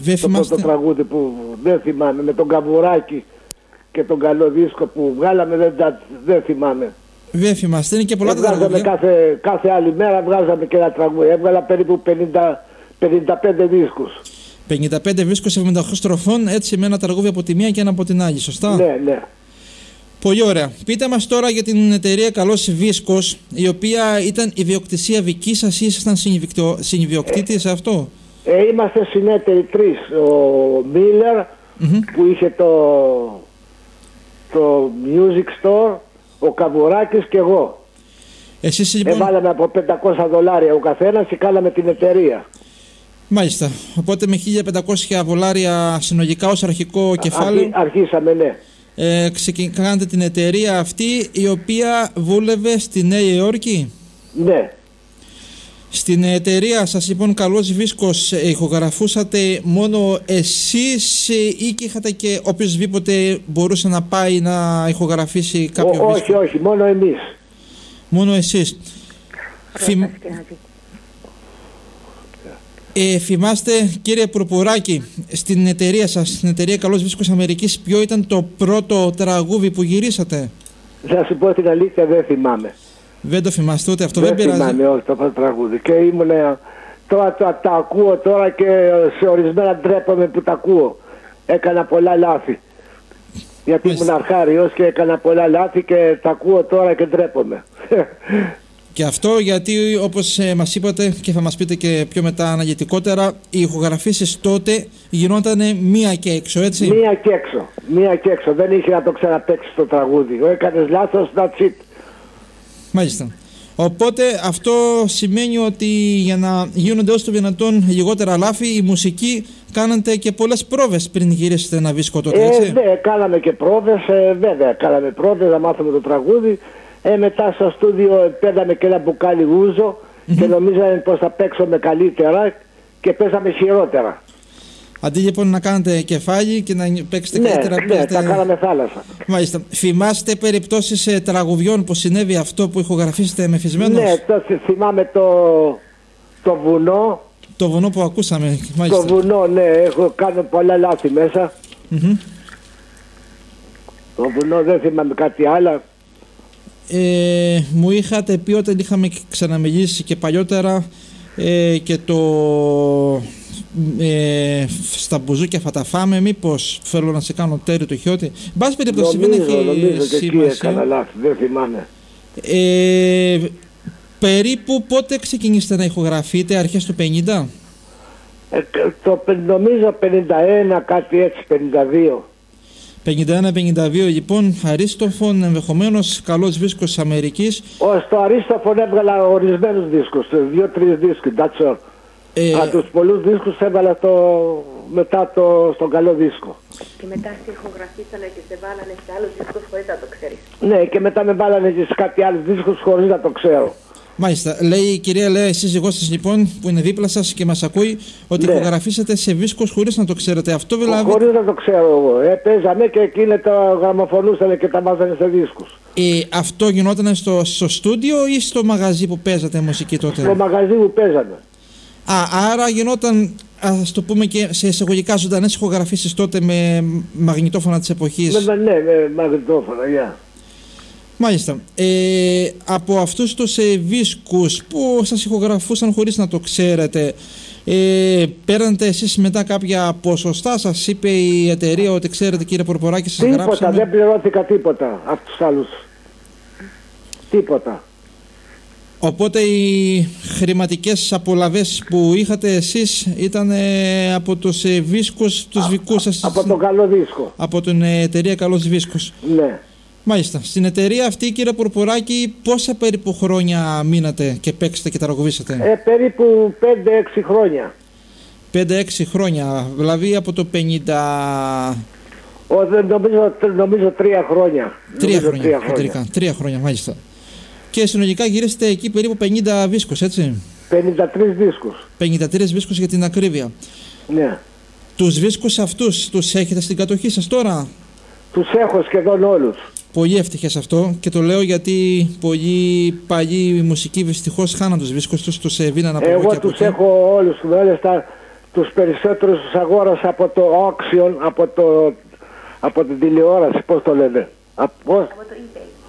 I: Δεν
J: το πρώτο
I: θυμάστε;
J: τραγούδι που δεν θυμάμαι με τον Καβουράκη και τον καλό δίσκο που βγάλαμε δεν, τα- δεν θυμάμαι.
I: Δεν θυμάστε. Είναι και πολλά τα
J: Βγάζαμε
I: τραγούδια.
J: κάθε, κάθε άλλη μέρα βγάζαμε και ένα τραγούδι. Έβγαλα περίπου 50, 55 δίσκους.
I: 55 βίσκο 78 στροφών, έτσι με ένα τραγούδι από τη μία και ένα από την άλλη. Σωστά;
J: Ναι, ναι.
I: Πολύ ωραία. Πείτε μας τώρα για την εταιρεία Καλός Βίσκος, η οποία ήταν ιδιοκτησία δική σας ή ήσασταν συνειδιοκτο- συνειδιοκτήτης σε αυτό;
J: Ε, είμαστε συνέτεροι τρεις. Ο μιλερ που είχε το, το music store, ο Καβουράκης και εγώ.
I: Εσείς λοιπόν,
J: Εβάλαμε από 500 δολάρια ο καθένας και κάναμε την εταιρεία.
I: μάλιστα, οπότε με 1500 δολάρια συνολικά ως αρχικό κεφάλαιο
J: Αρχί- αρχίσαμε, ναι.
I: Ε, ξεκι- κάνατε την εταιρεία αυτή η οποία βούλευε στη Νέα Υόρκη;
J: Ναι.
I: Στην εταιρεία σας λοιπόν Καλός Βίσκος ε, ηχογραφούσατε μόνο εσείς ε, ή και είχατε και οποιοδήποτε μπορούσε να πάει να ηχογραφήσει κάποιο
J: Ο-
I: δίσκο.
J: όχι, όχι, μόνο εμείς.
I: Μόνο εσείς. Θυμ- Ε, θυμάστε κύριε Προποράκη, στην εταιρεία σας, στην εταιρεία Καλός Βίσκος Αμερικής, ποιο ήταν το πρώτο τραγούδι που γυρίσατε;
J: Θα σου πω την αλήθεια, δεν θυμάμαι.
I: Δεν το θυμάστε ούτε αυτό,
J: δεν
I: δεν, πειράζει.
J: θυμάμαι, όχι, το πρώτο τραγούδι. Και ήμουν. Τώρα τα, τα ακούω τώρα και σε ορισμένα ντρέπομαι που τα ακούω. Έκανα πολλά λάθη. Γιατί ήμουν αρχάριος και έκανα πολλά λάθη και τα ακούω τώρα και ντρέπομαι.
I: Και αυτό γιατί όπως ε, μας είπατε και θα μας πείτε και πιο μετά αναλυτικότερα, οι ηχογραφήσεις τότε γινόταν μία και έξω, έτσι;
J: Μία και έξω. Μία και έξω. Δεν είχε να το ξαναπέξει το τραγούδι. Ο έκανες λάθος, that's it.
I: Μάλιστα. Οπότε αυτό σημαίνει ότι για να γίνονται όσο το δυνατόν λιγότερα λάθη, η μουσική κάνατε και πολλές πρόβες πριν γυρίσετε ένα δίσκο τότε,
J: Ε,
I: έτσι;
J: ναι, κάναμε και πρόβες, ε, βέβαια, κάναμε πρόβες να μάθουμε το τραγούδι. Ε, μετά στο στούντιο παίρναμε και ένα μπουκάλι ούζο και νομίζαμε πως θα παίξουμε καλύτερα και παίζαμε χειρότερα.
I: Αντί λοιπόν να κάνετε κεφάλι και να παίξετε
J: Ναι,
I: καλύτερα,
J: ναι,
I: παίζετε-
J: τα κάναμε θάλασσα.
I: Μάλιστα. Θυμάστε περιπτώσεις ε, τραγουδιών που συνέβη αυτό που ηχογραφήσετε μεθυσμένος;
J: Ναι, το, θυμάμαι το, το βουνό.
I: Το βουνό που ακούσαμε. Μάλιστα.
J: Το βουνό, ναι, έχω κάνει πολλά λάθη μέσα.
I: Μμμ.
J: Το βουνό δεν θυμάμαι κάτι άλλο.
I: Ε, μου είχατε πει όταν είχαμε ξαναμιλήσει και παλιότερα ε, και το ε, στα μπουζούκια θα τα φάμε μήπως θέλω να σε κάνω τέρι το χιώτη Εν πάση περιπτώσει δεν
J: Νομίζω,
I: έχει
J: νομίζω και εκεί
I: σημασία
J: έκανα λάθη, δεν θυμάμαι.
I: ε, Περίπου πότε ξεκινήσετε να ηχογραφείτε, αρχές του 50?
J: Ε, το πε- νομίζω 51, κάτι έτσι, 52.
I: 51-52 λοιπόν, Αρίστοφων, ενδεχομένως καλός δίσκο της Αμερικής.
J: Ω στο Αρίστοφον έβγαλα ορισμένους δίσκους, δύο-τρεις δίσκους, that's all.
I: Ε,
J: Α, τους πολλούς δίσκους έβαλα το, μετά το, στον καλό δίσκο.
N: Και μετά σε ηχογραφήσανε και σε βάλανε σε άλλους δίσκους χωρίς να το ξέρεις.
J: Ναι, και μετά με βάλανε και σε κάτι άλλο δίσκους χωρίς να το ξέρω.
I: Μάλιστα. Λέει η κυρία Λέα, σύζυγό σας λοιπόν, που είναι δίπλα σας και μας ακούει, ότι
J: Ναι.
I: ηχογραφήσατε σε δίσκο χωρίς να το ξέρετε. Αυτό δηλαδή.
J: Χωρίς να το ξέρω εγώ. Ε, παίζανε και εκείνοι το γραμμοφωνούσανε και τα βάζανε σε δίσκους.
I: Ε, αυτό γινόταν στο, στο στούντιο ή στο μαγαζί που παίζατε μουσική τότε;
J: Στο μαγαζί που παίζανε.
I: Α, άρα γινόταν, ας το πούμε και σε εισαγωγικά ζωντανές ηχογραφήσεις τότε με μαγνητόφωνα της εποχής.
J: Με, με, ναι, με μαγνητόφωνα, γεια.
I: Μάλιστα. Ε, από αυτούς τους ε, δίσκους που σας ηχογραφούσαν χωρίς να το ξέρετε, ε, παίρνετε εσείς μετά κάποια ποσοστά, σας είπε η εταιρεία ότι ξέρετε κύριε Πορποράκη σας
J: Τίποτα,
I: γράψαμε;
J: δεν πληρώθηκα τίποτα από τους άλλους. Τίποτα.
I: Οπότε οι χρηματικές απολαβές που είχατε εσείς ήταν ε, από τους ε, δίσκους, τους δικούς σας.
J: Από τον καλό δίσκο.
I: Από την ε, εταιρεία Καλός Δίσκος.
J: Ναι.
I: Μάλιστα. Στην εταιρεία αυτή κύριε Πορποράκη πόσα περίπου χρόνια μείνατε και παίξατε και τραγουδήσατε.
J: Ε, περίπου 5-6 χρόνια.
I: 5-6 χρόνια, δηλαδή από το 50.
J: Ο, δεν- νομίζω, νομίζω τρία χρόνια.
I: Τρία
J: Νομίζω
I: χρόνια, κεντρικά. Τρία χρόνια, μάλιστα. Και συνολικά γυρίσετε εκεί περίπου 50 δίσκους, έτσι;
J: 53 δίσκους.
I: 53 δίσκους για την ακρίβεια.
J: Ναι.
I: Τους δίσκους αυτούς τους έχετε στην κατοχή σας τώρα;
J: Τους έχω σχεδόν όλους.
I: Πολύ ευτυχές αυτό και το λέω γιατί πολλοί παλιοί μουσικοί δυστυχώς χάναν τους δίσκους τους, τους έβγαιναν από εδώ
J: Εγώ
I: και από
J: τους
I: εκεί.
J: έχω όλους. Μάλιστα τους περισσότερους τους αγόρασα από το auction, από, το, από την τηλεόραση, πώς το λένε. Από,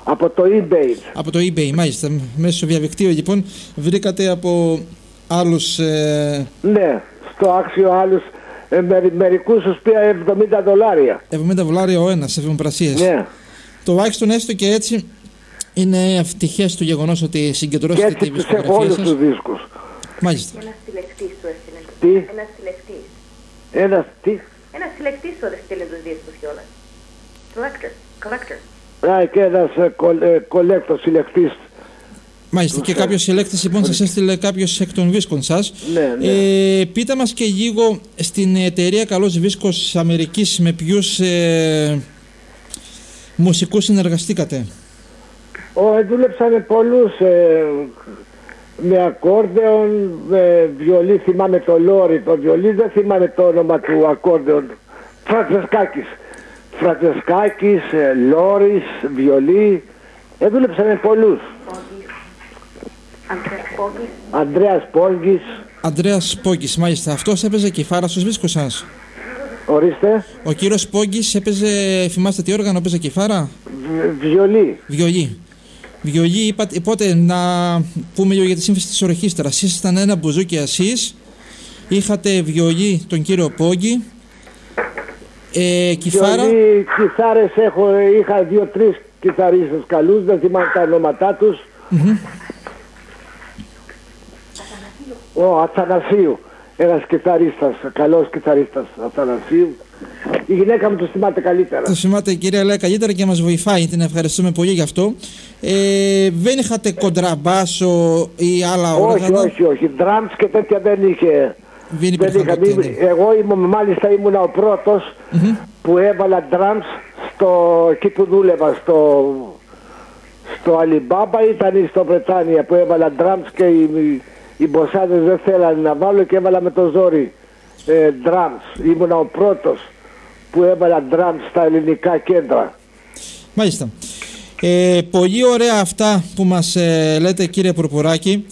J: από το eBay.
I: Από το eBay, μάλιστα. Μέσω διαδικτύου λοιπόν βρήκατε από άλλους... Ε,
J: Ναι, στο άξιο άλλους ε, με, μερικούς τους πήρα 70 δολάρια.
I: 70 δολάρια ο ένας σε δημοπρασίες.
J: Ναι.
I: Τουλάχιστον έστω και έτσι είναι ευτυχές το γεγονός ότι
J: Και
I: συγκεντρώσετε
J: έτσι
I: τη
J: τους έχω
I: δισκογραφία
J: όλους
I: σας.
J: τους δίσκους.
I: Μάλιστα.
N: Ένας συλλεκτής σου έστειλε.
J: Τι;
N: Ένας συλλεκτής.
J: Ένας τι;
N: Ένας συλλεκτής σου έστειλε τους δίσκους κιόλας. Collector. Collector.
J: Α, και ένας ε, κολ, ε, κολέκτος συλλεκτής.
I: Μάλιστα. Και κάποιος συλλέκτης λοιπόν σας έστειλε κάποιος εκ των δίσκων σας.
J: Ναι, ναι.
I: Ε, πείτε μας και λίγο στην εταιρεία Καλός Δίσκο Αμερικής με ποιους ε, μουσικούς συνεργαστήκατε;
J: Ω, ε, δούλεψανε πολλούς ε, με ακόρδεον, με βιολί, θυμάμαι το Λόρι, το βιολί δεν θυμάμαι το όνομα του ακόρδεον. Φραντζεσκάκης. Φραντζεσκάκης, ε, Λόρις, βιολί. Ε, δούλεψανε πολλούς.
N: Αντρέας Πόγκης.
J: Ανδρέας Πόγκης,
I: Αντρέα Πόγκη, μάλιστα. Αυτός έπαιζε κιφάρα στους δίσκους σας.
J: Ορίστε,
I: Ο κύριος Πόγκης έπαιζε, θυμάστε τι όργανο έπαιζε κιφάρα.
J: β- βιολί.
I: Βιολί. Βιολί, είπατε, οπότε να πούμε λίγο για τη σύμφωση της ορχήστρας. Εσείς ήταν ένα μπουζούκι εσείς, είχατε βιολί τον κύριο Πόγκη, ε, κιφάρα,
J: Βιολί, κιθάρες έχω, είχα δύο-τρεις κιθαρίστες καλούς, δεν θυμάμαι τα ονόματά τους. Ο Αθανασίου, ένας κιθαρίστας, καλός κιθαρίστας Αθανασίου. Η γυναίκα μου το θυμάται καλύτερα.
I: το θυμάται η κυρία Λέα καλύτερα και μας βοηθάει, την ευχαριστούμε πολύ γι' αυτό. Ε, δεν είχατε κοντραμπάσο ή άλλα
J: όχι,
I: όργανα;
J: όχι, όχι. Drums και τέτοια δεν είχε.
I: Δεν υπήρχαν
J: είχα.
I: τότε,
J: Μη-
I: ναι.
J: Εγώ ήμουν, μάλιστα ήμουνα ο πρώτος που έβαλα drums στο, εκεί που δούλευα στο, στο Alibaba ήταν στο Βρετάνια που έβαλα drums και οι, οι μποσάδες δεν θέλανε να βάλω και έβαλα με το ζόρι ε, drums. Ήμουνα ο πρώτος που έβαλα drums στα ελληνικά κέντρα.
I: Μάλιστα. Ε, πολύ ωραία αυτά που μας ε, λέτε κύριε Πουρπουράκη.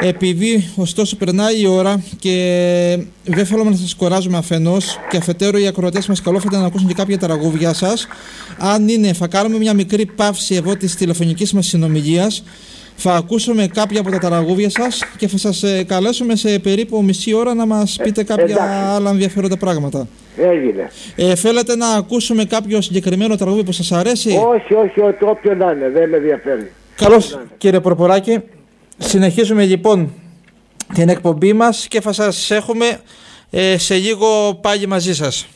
I: Επειδή ωστόσο περνάει η ώρα και δεν θέλουμε να σας κοράζουμε αφενός και αφετέρου οι ακροατές μας καλόφερτε να ακούσουν και κάποια τραγούδια σας. Αν είναι θα κάνουμε μια μικρή παύση εδώ της τηλεφωνικής μας συνομιλίας. Θα ακούσουμε κάποια από τα τραγούδια σας και θα σας ε, καλέσουμε σε περίπου μισή ώρα να μας πείτε κάποια
J: εντάξει.
I: άλλα ενδιαφέροντα πράγματα.
J: Έγινε.
I: Ε, θέλετε να ακούσουμε κάποιο συγκεκριμένο τραγούδι που σας αρέσει;
J: Όχι, όχι, ό, όποιο να είναι, δεν με ενδιαφέρει.
I: Καλώς κύριε Προποράκη. Συνεχίζουμε λοιπόν την εκπομπή μας και θα σας έχουμε ε, σε λίγο πάλι μαζί σας.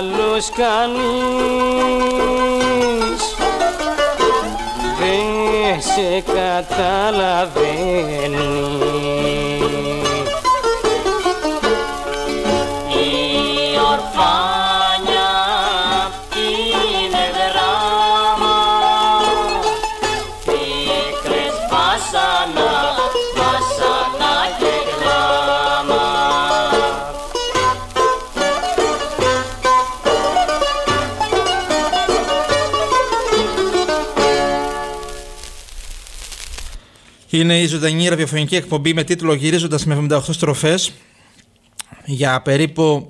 G: Άλλος κανείς Δεν σε καταλαβαίνει
D: Είναι
I: η ζωντανή ραδιοφωνική εκπομπή με τίτλο Γυρίζοντας με 78 στροφές. Για περίπου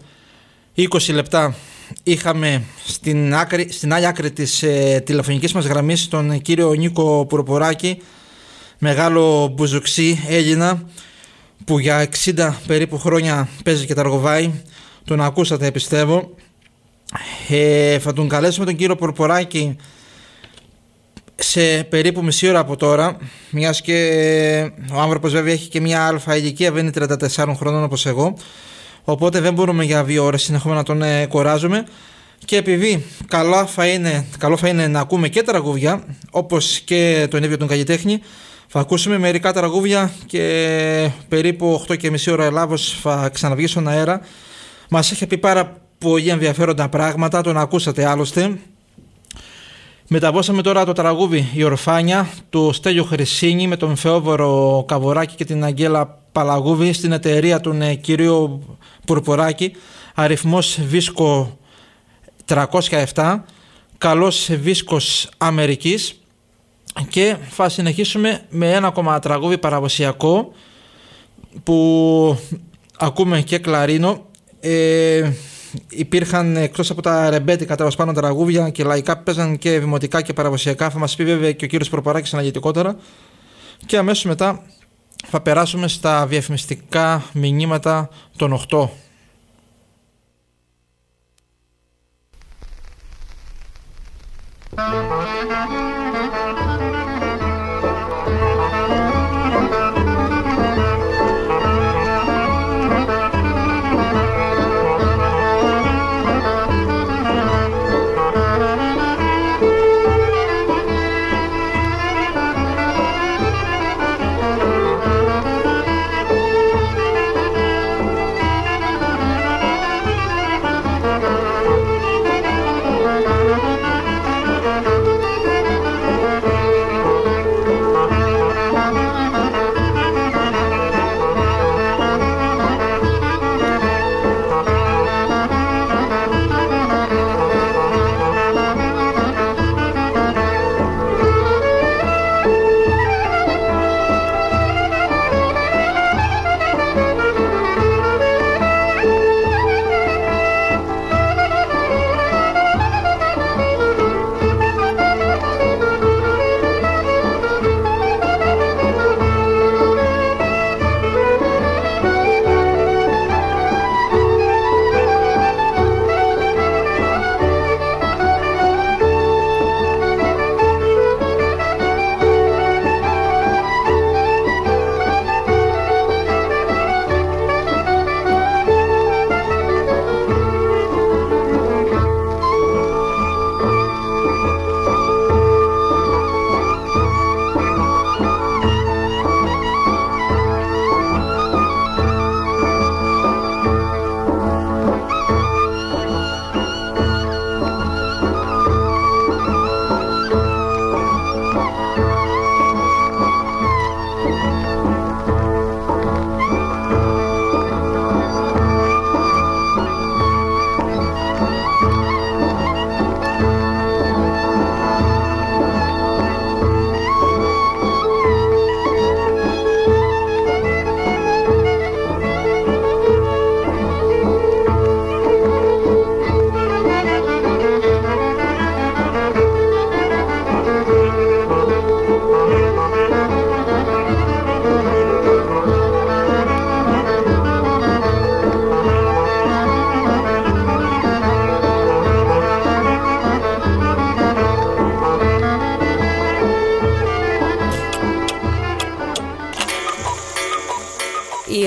I: 20 λεπτά είχαμε στην, άκρη, στην άλλη άκρη της ε, τηλεφωνικής μας γραμμής τον κύριο Νίκο Πουροποράκη, μεγάλο μπουζουξί Έλληνα που για 60 περίπου χρόνια παίζει και ταργοβάει. Τον ακούσατε πιστεύω. Ε, θα τον καλέσουμε τον κύριο Πουροποράκη σε περίπου μισή ώρα από τώρα, μιας και ο άνθρωπος βέβαια έχει και μια αλφα ηλικία, δεν είναι 34 χρονών όπως εγώ, οπότε δεν μπορούμε για δύο ώρες συνεχόμενα να τον ε, κοράζουμε και επειδή καλό θα, είναι, καλό θα είναι να ακούμε και τραγούδια, όπως και τον ίδιο τον καλλιτέχνη, θα ακούσουμε μερικά τραγούδια και περίπου 8 και μισή ώρα Ελλάδος θα ξαναβγεί στον αέρα. Μας έχει πει πάρα πολύ ενδιαφέροντα πράγματα, τον ακούσατε άλλωστε. Μεταβώσαμε τώρα το τραγούδι «Η Ορφάνια» του Στέλιο Χρυσίνη με τον Φεόβορο Καβοράκη και την Αγγέλα Παλαγούβη στην εταιρεία του ε, κυρίου Πουρπουράκη. Αριθμός Βίσκο 307 καλός Βίσκος Αμερικής. Και θα συνεχίσουμε με ένα ακόμα τραγούδι παραδοσιακό που ακούμε και κλαρίνο. Ε, υπήρχαν εκτός από τα ρεμπέτικα τέλος πάνω τραγούδια και λαϊκά που παίζαν και δημοτικά και παραδοσιακά. Θα μας πει βέβαια και ο κύριος Προπαράκης αναλυτικότερα. Και αμέσως μετά θα περάσουμε στα διαφημιστικά μηνύματα των 8.
B: Η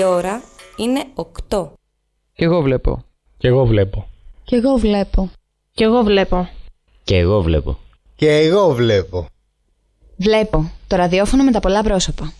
B: ώρα είναι 8.
C: Κι εγώ βλέπω.
A: Κι εγώ βλέπω.
E: Κι εγώ βλέπω.
M: Κι εγώ βλέπω.
H: Και εγώ βλέπω. Και εγώ βλέπω.
E: Βλέπω το ραδιόφωνο με τα πολλά πρόσωπα.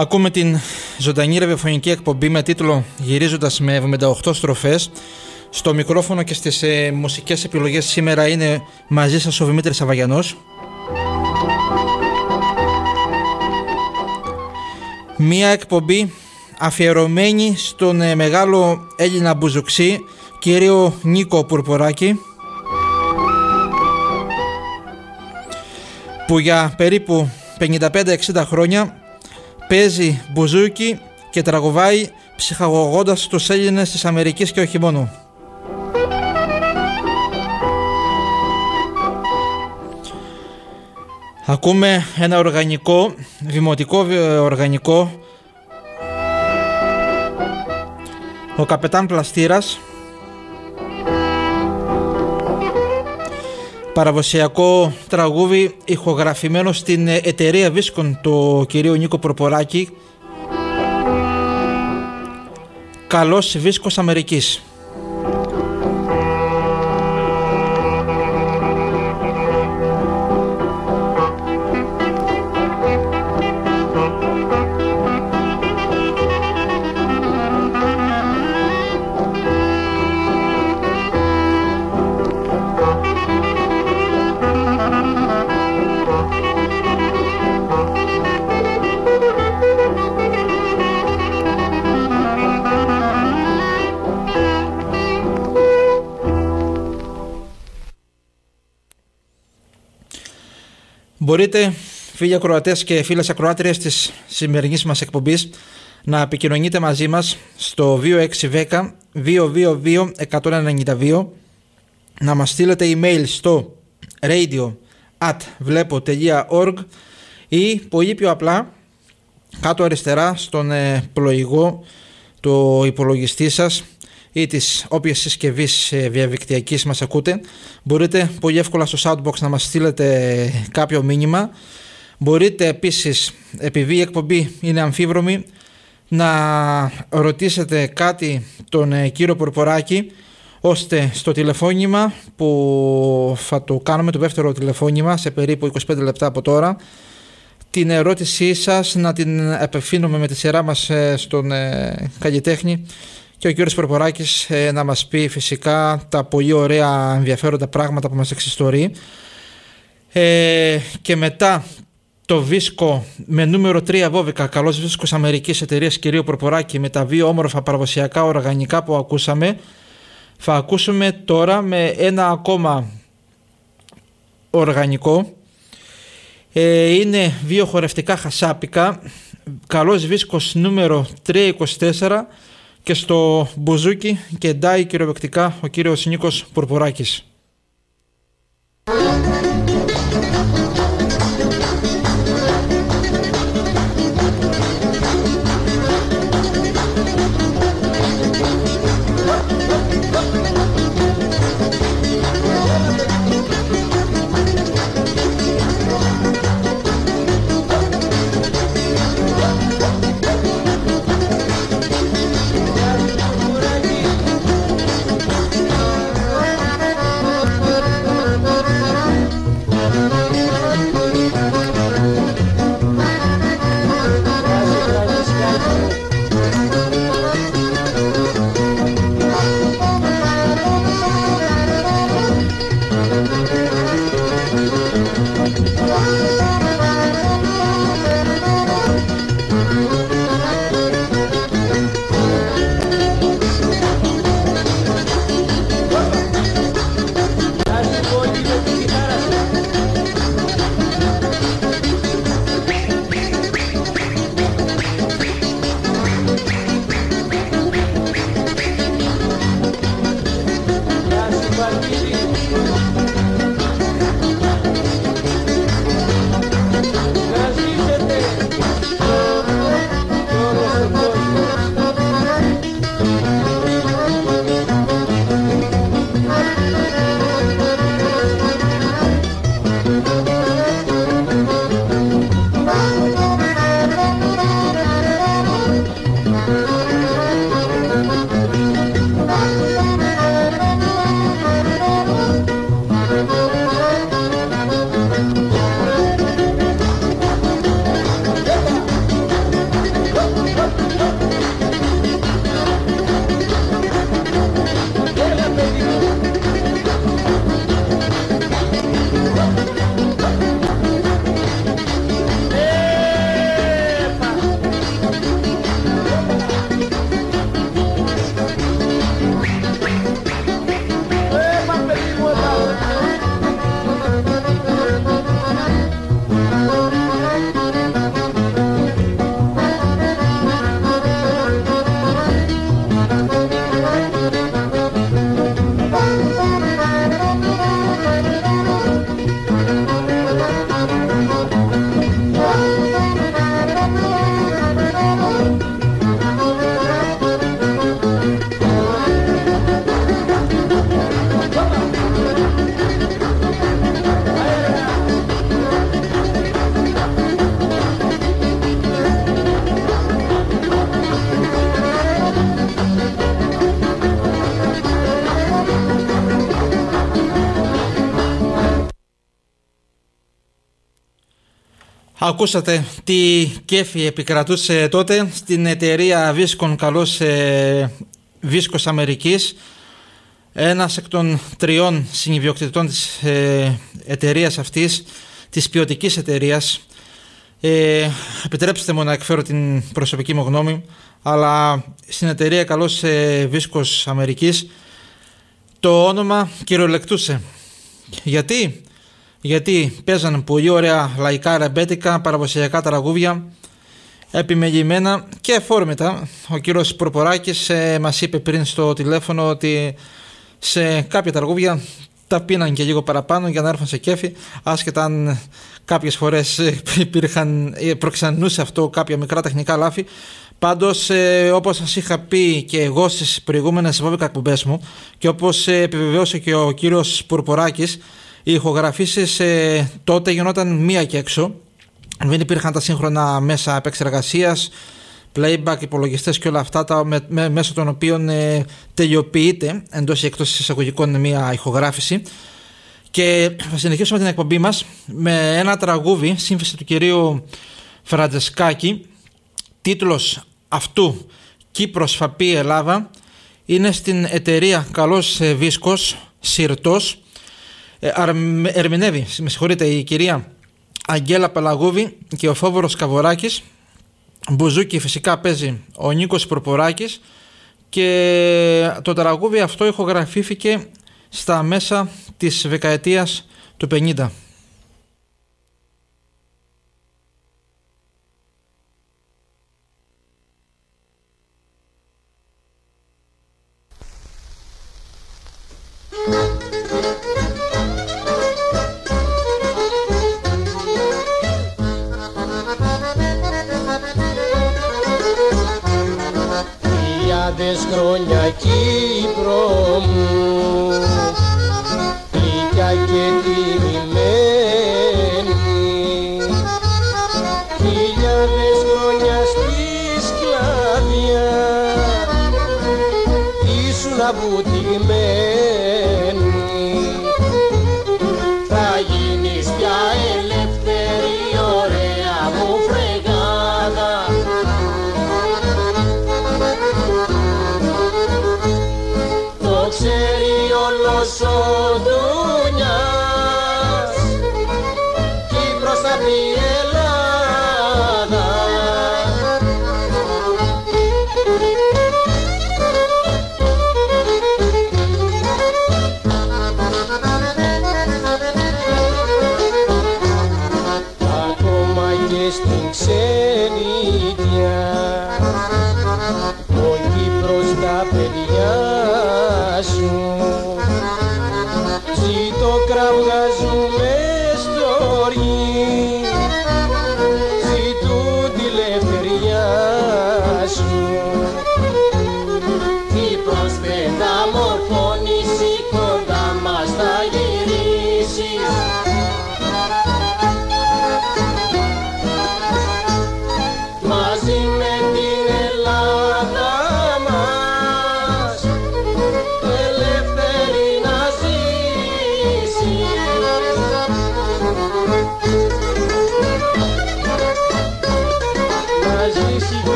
I: Ακούμε την ζωντανή ραδιοφωνική εκπομπή με τίτλο «Γυρίζοντας με 78 στροφές». Στο μικρόφωνο και στις ε, μουσικές επιλογές σήμερα είναι μαζί σας ο Δημήτρης Σαβαγιανός. Μία εκπομπή αφιερωμένη στον ε, μεγάλο Έλληνα μπουζουξή κύριο Νίκο Πουρπουράκη που για περίπου 55-60 χρόνια παίζει μπουζούκι και τραγουδάει ψυχαγωγώντας τους Έλληνες της Αμερικής και όχι μόνο. Ακούμε ένα οργανικό, δημοτικό οργανικό ο καπετάν Πλαστήρας παραδοσιακό τραγούδι ηχογραφημένο στην εταιρεία δίσκων του κυρίου Νίκο Προποράκη Καλός Βίσκος Αμερικής Μπορείτε, φίλοι ακροατές και φίλες ακροάτριες της σημερινής μας εκπομπής, να επικοινωνείτε μαζί μας στο 2610 222 192 να μας στείλετε email στο radio at βλέπω.org ή πολύ πιο απλά κάτω αριστερά στον ε, πλοηγό του υπολογιστή σας ή της όποιας συσκευή ε, διαδικτυακής μας ακούτε μπορείτε πολύ εύκολα στο Soundbox να μας στείλετε κάποιο μήνυμα. Μπορείτε επίσης επειδή η εκπομπή είναι αμφίβρομη να ρωτήσετε κάτι τον ε, κύριο Πορποράκη ώστε στο τηλεφώνημα που θα το κάνουμε το δεύτερο τηλεφώνημα σε περίπου 25 λεπτά από τώρα την ερώτησή σας να την απευθύνουμε με τη σειρά μας ε, στον καλλιτέχνη και ο κύριος Προποράκης ε, να μας πει φυσικά τα πολύ ωραία ενδιαφέροντα πράγματα που μας εξιστορεί. Ε, και μετά το βίσκο με νούμερο 3 βόβικα καλός βίσκος Αμερικής εταιρείας κυρίου Προποράκη με τα δύο όμορφα παραδοσιακά οργανικά που ακούσαμε. Θα ακούσουμε τώρα με ένα ακόμα οργανικό. Ε, είναι δύο χορευτικά χασάπικα. Καλός βίσκος νούμερο 324 και στο Μπουζούκι και ντάει κυριολεκτικά ο κύριος Νίκος Πουρπουράκης. Ακούσατε τι κέφι επικρατούσε τότε στην εταιρεία Βίσκον καλός ε, Βίσκος Αμερικής. Ένας εκ των τριών συνειδιοκτητών της ε, εταιρείας αυτής της ποιοτικής εταιρείας. Ε, επιτρέψτε μου να εκφέρω την προσωπική μου γνώμη αλλά στην εταιρεία καλός ε, Βίσκος Αμερικής το όνομα κυριολεκτούσε. Γιατί; Γιατί παίζαν πολύ ωραία λαϊκά ρεμπέτικα, παραδοσιακά τραγούδια, επιμελημένα και εφόρμητα. Ο κύριος Προποράκης ε, μας είπε πριν στο τηλέφωνο ότι σε κάποια τραγούδια τα πίναν και λίγο παραπάνω για να έρθουν σε κέφι, άσχετα αν κάποιες φορές ε, υπήρχαν, ε, προξενούσε αυτό κάποια μικρά τεχνικά λάθη. Πάντως, ε, όπως σας είχα πει και εγώ στις προηγούμενες 12 εκπομπές μου και όπως ε, επιβεβαίωσε και ο κύριος Πουρποράκης, οι ηχογραφήσεις ε, τότε γινόταν μία και έξω. Δεν υπήρχαν τα σύγχρονα μέσα επεξεργασίας, playback, υπολογιστές και όλα αυτά, τα, με, μέσω των οποίων ε, τελειοποιείται εντός ή εκτός εισαγωγικών μία ηχογράφηση. Και θα συνεχίσουμε την εκπομπή μας με ένα τραγούδι, σύμφωση του κυρίου Φραντζεσκάκη. Τίτλος αυτού Κύπρος Φαπή Ελλάδα είναι στην εταιρεία Καλός Βίσκος Συρτός ε, ερμηνεύει, με συγχωρείτε, η κυρία Αγγέλα Παλαγούβη και ο Φόβορος Καβοράκης. Μπουζούκι φυσικά παίζει ο Νίκος Προποράκης και το τραγούδι αυτό ηχογραφήθηκε στα μέσα της δεκαετίας του 50.
G: Nunha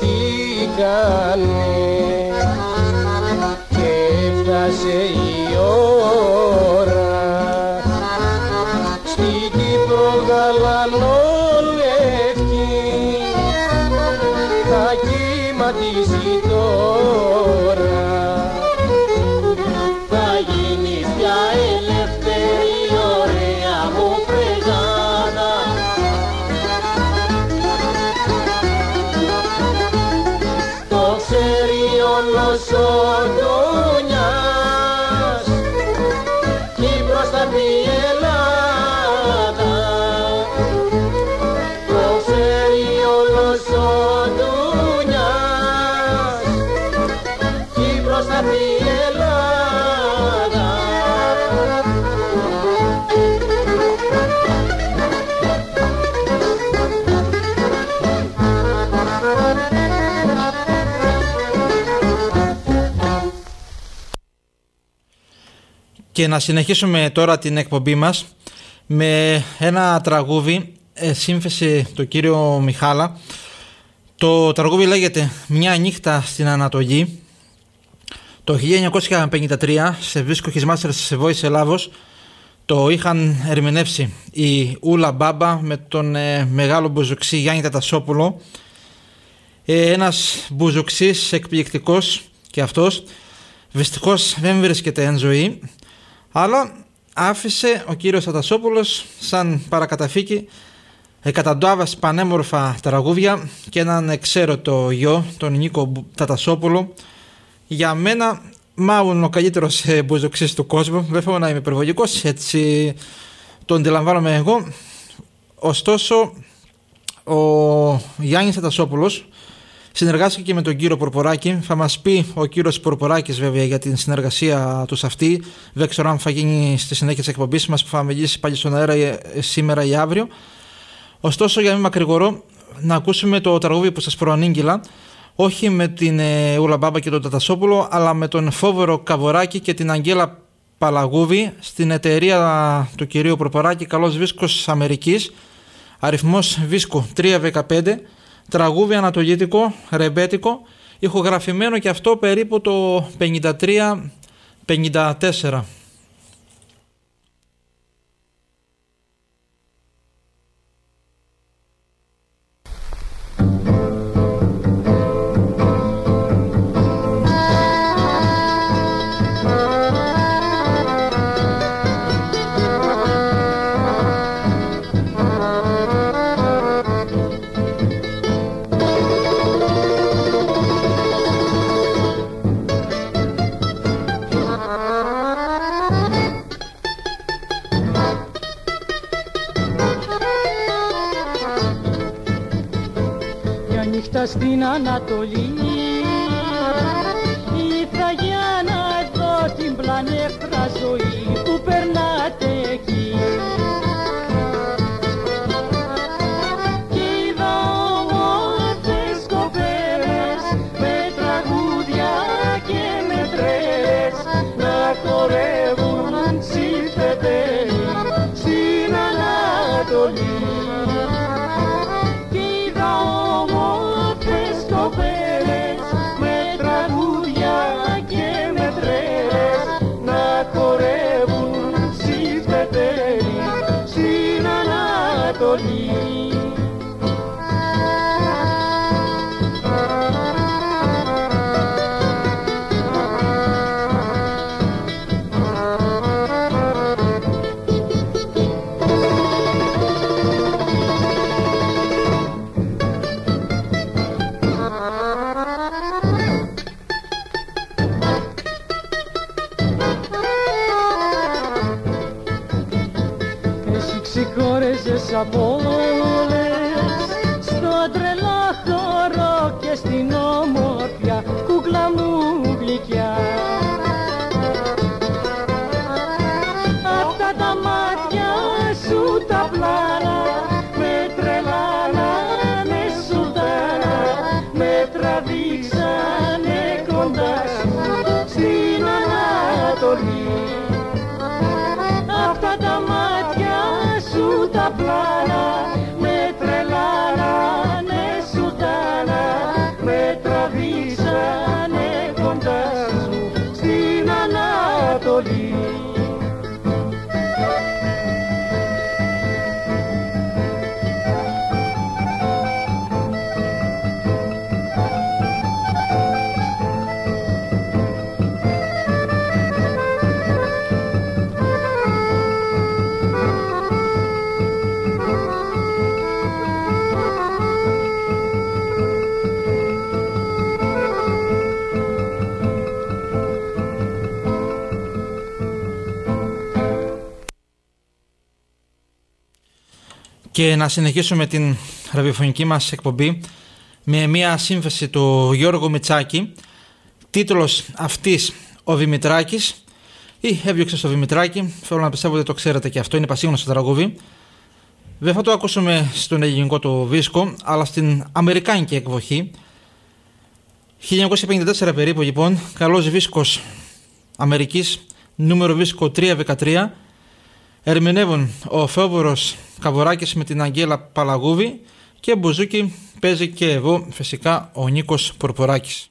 G: τι και έφτασε η ώρα. Στην Κύπρο γαλανό
I: Και να συνεχίσουμε τώρα την εκπομπή μας με ένα τραγούδι, ε, σύμφεση το κύριο Μιχάλα. Το τραγούδι λέγεται «Μια νύχτα στην Ανατολή». Το 1953 σε Βίσκο Χισμάστερ σε Voice Ελλάδος το είχαν ερμηνεύσει η Ούλα Μπάμπα με τον ε, μεγάλο μπουζουξή Γιάννη Τατασόπουλο. Ε, ένας μπουζουξής εκπληκτικός και αυτός. Δυστυχώς δεν βρίσκεται εν ζωή, αλλά άφησε ο κύριος Τατασόπουλος σαν παρακαταφύκη εκαταντάβας πανέμορφα τραγούδια και έναν εξαίρετο γιο, τον Νίκο Τατασόπουλο. Για μένα μάλλον ο καλύτερος ε, μπουζοξής του κόσμου. Δεν θέλω να είμαι υπερβολικός, έτσι το αντιλαμβάνομαι εγώ. Ωστόσο, ο Γιάννης Ατασόπουλο συνεργάστηκε και με τον κύριο Πορποράκη. Θα μας πει ο κύριος Πορποράκης, βέβαια, για την συνεργασία τους αυτή. Δεν ξέρω αν θα γίνει στη συνέχεια της εκπομπής μας που θα μιλήσει πάλι στον αέρα ε, σήμερα ή αύριο. Ωστόσο, για να μην μακρηγορώ, να ακούσουμε το τραγούδι που σας προανήγγυλα όχι με την ε, Ουλαμπάμπα και τον Τατασόπουλο, αλλά με τον Φόβορο Καβοράκη και την Αγγέλα Παλαγούβη στην εταιρεία του κυρίου Προποράκη Καλός Βίσκος Αμερικής, αριθμός Βίσκου 315, τραγούδι ανατολίτικο, ρεμπέτικο, ηχογραφημένο και αυτό περίπου το 53-54.
O: Ανατολή και να
I: συνεχίσουμε την ραδιοφωνική μας εκπομπή με μια σύμφεση του Γιώργου Μιτσάκη τίτλος αυτής ο Δημητράκης ή έβγιωξε στο Δημητράκη. Θέλω να πιστεύω ότι το ξέρετε και αυτό είναι πασίγνωστο τραγούδι. Δεν θα το ακούσουμε στον ελληνικό του δίσκο αλλά στην αμερικάνικη εκδοχή. 1954 περίπου λοιπόν καλός δίσκος Αμερικής νούμερο δίσκο 313. Ερμηνεύουν ο Φέοβορος Καβοράκης με την Αγγέλα Παλαγούβη και μπουζούκι παίζει και εγώ φυσικά ο Νίκος Πορποράκης.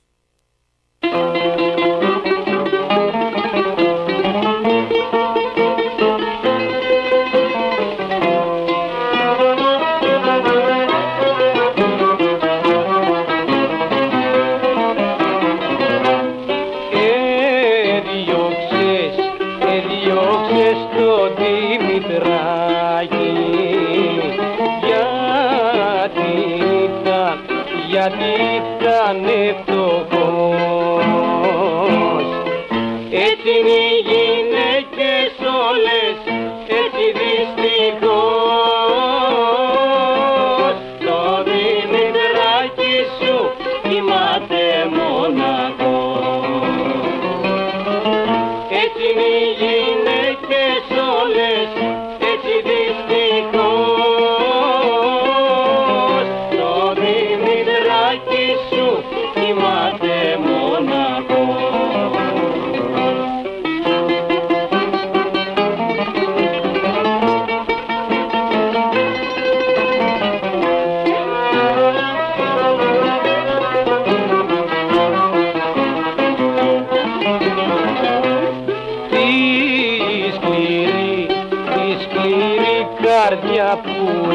G: Που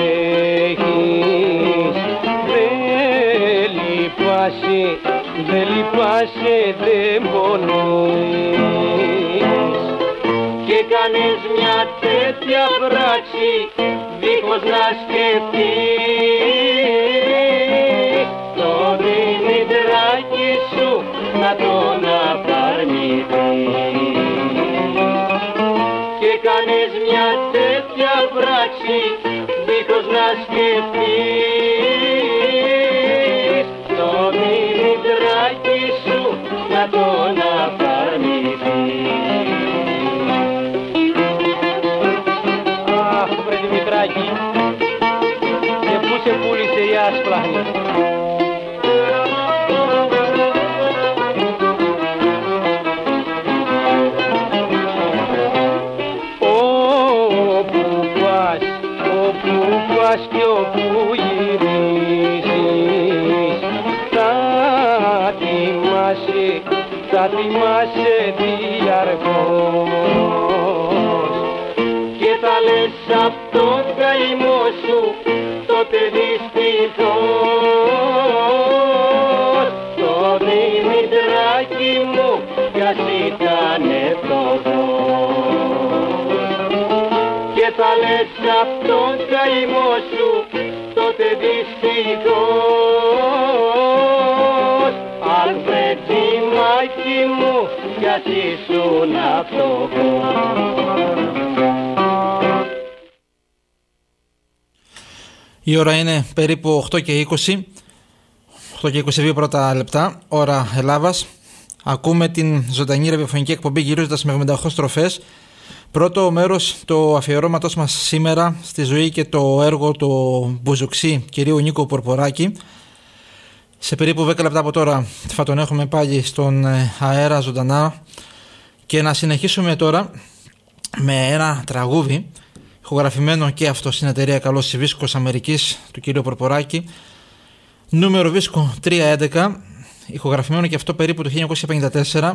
G: έχεις. Δεν λυπάσαι, δεν λυπάσαι, δεν πονείς. Και κάνεις μια τέτοια πράξη δίχως να σκεφτείς. Το Δημητράκη σου να τον απαρνηθείς δίχως να κι ας ήσουν φτωχός
I: Η ώρα είναι περίπου 8 και 20. 8 και 22 πρώτα λεπτά, ώρα Ελλάδας. Ακούμε την ζωντανή ραδιοφωνική εκπομπή γυρίζοντα με 78 στροφές. Πρώτο μέρος του αφιερώματο μας σήμερα στη ζωή και το έργο του Μπουζουξή κυρίου Νίκο Πορποράκη. Σε περίπου 10 λεπτά από τώρα θα τον έχουμε πάλι στον ε, αέρα ζωντανά. Και να συνεχίσουμε τώρα με ένα τραγούδι ηχογραφημένο και αυτό στην εταιρεία Καλός Βίσκος Αμερικής του κ. Πορποράκη. Νούμερο βίσκο 311 ηχογραφημένο και αυτό περίπου το 1954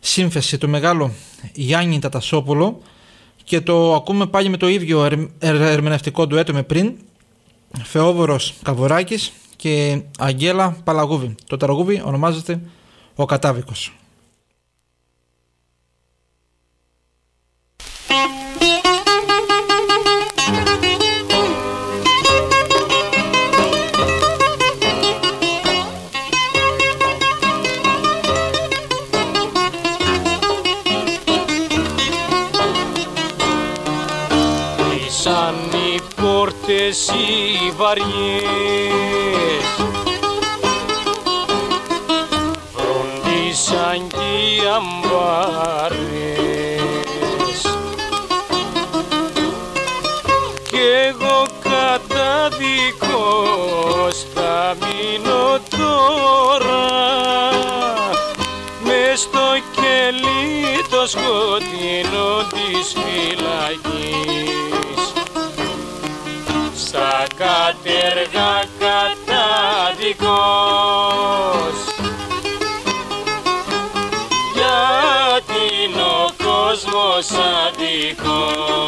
I: σύμφεση του μεγάλου Γιάννη Τατασόπουλο. Και το ακούμε πάλι με το ίδιο ερ, ερ, ερμηνευτικό ντουέτο με πριν. Φεόβορος Καβουράκης και Αγγέλα Παλαγούβη. Το τραγούδι ονομάζεται Ο Κατάβικος
G: Κλείσαν οι πόρτες οι βαριές θα μείνω τώρα. Μες στο κελί το σκοτεινό της φυλακής. Στα κατεργά κατάδικος γιατί είναι ο κόσμος αδικός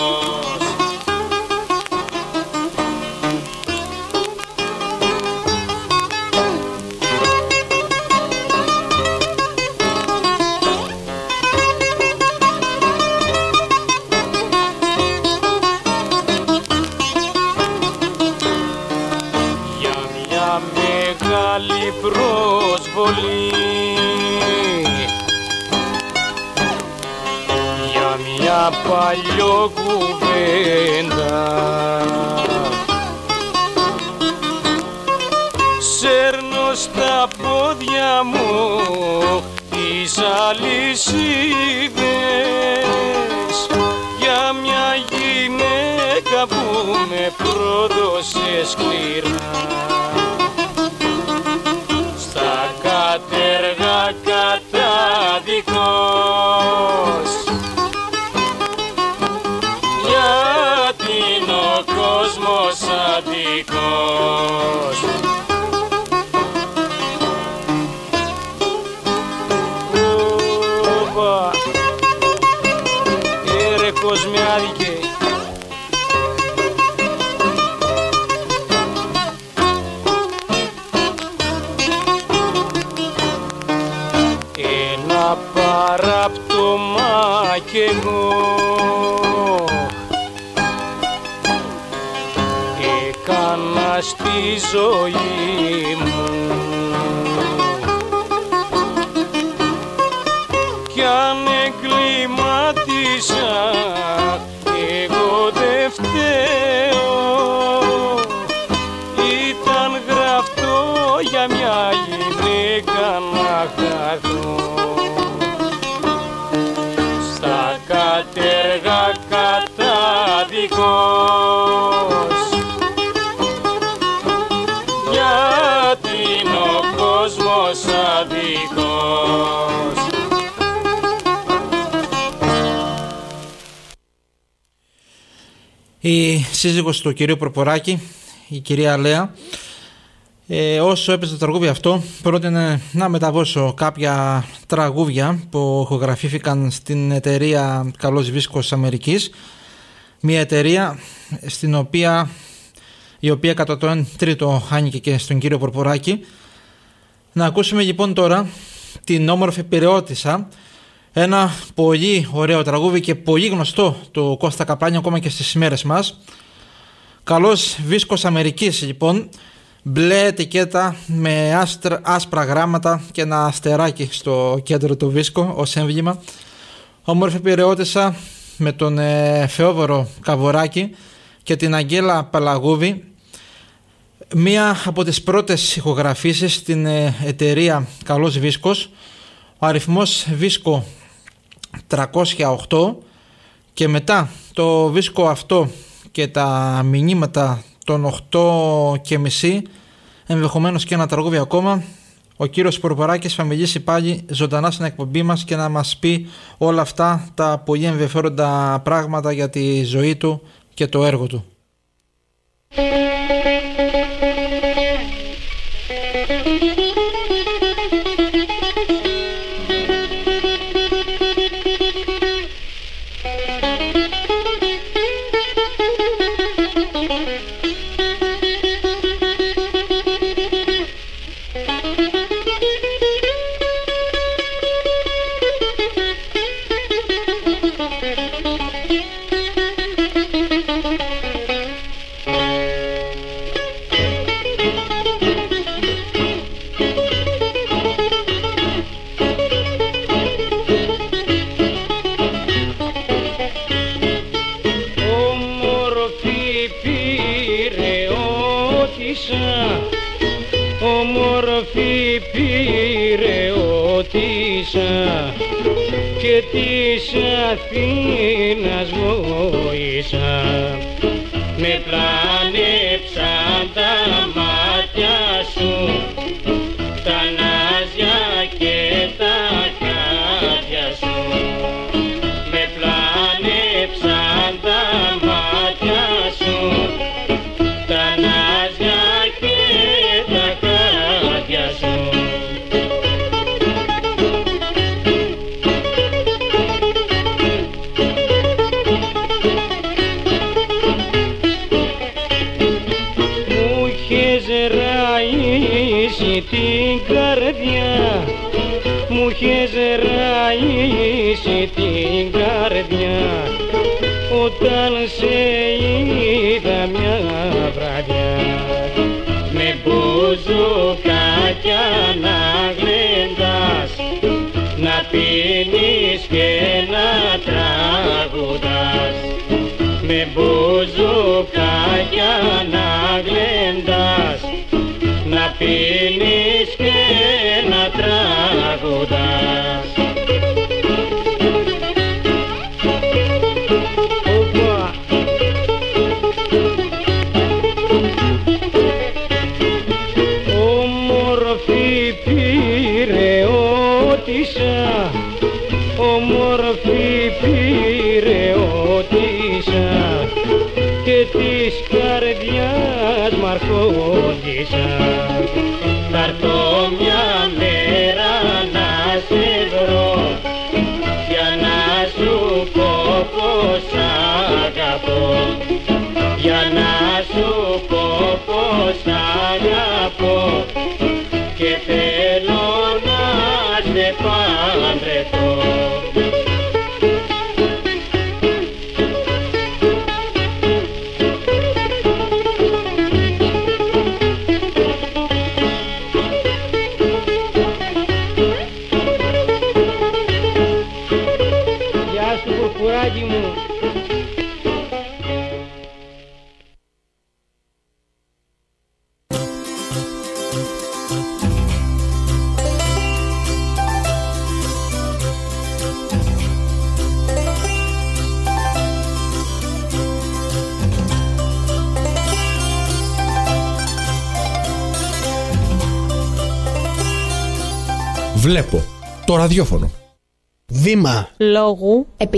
I: σύζυγος του κυρίου Προποράκη, η κυρία Λέα, ε, όσο έπαιζε το τραγούδι αυτό, πρότεινε να μεταβώσω κάποια τραγούδια που ηχογραφήθηκαν στην εταιρεία Καλός Βίσκος Αμερικής. Μια εταιρεία στην οποία, η οποία κατά το 1 τρίτο άνοιγε και στον κύριο Προποράκη. Να ακούσουμε λοιπόν τώρα την όμορφη Πυρεώτησα, ένα πολύ ωραίο τραγούδι και πολύ γνωστό του Κώστα Καπάνια ακόμα και στις ημέρες μας. Καλός Βίσκος Αμερικής λοιπόν, μπλε ετικέτα με άστρα, άσπρα γράμματα και ένα αστεράκι στο κέντρο του Βίσκο ως έμβλημα. Όμορφη Πυρεώτησα με τον ε, Φεόβορο Καβοράκη και την Αγγέλα Παλαγούβη μία από τις πρώτες ηχογραφήσεις στην ε, εταιρεία Καλός Βίσκος ο αριθμός Βίσκο 308 και μετά το Βίσκο αυτό και τα μηνύματα των 8 και μισή. Ενδεχομένως και ένα τραγούδι ακόμα. Ο κύριος Προποράκης θα μιλήσει πάλι ζωντανά στην εκπομπή μας και να μας πει όλα αυτά τα πολύ ενδιαφέροντα πράγματα για τη ζωή του και το έργο του.
G: Όμορφη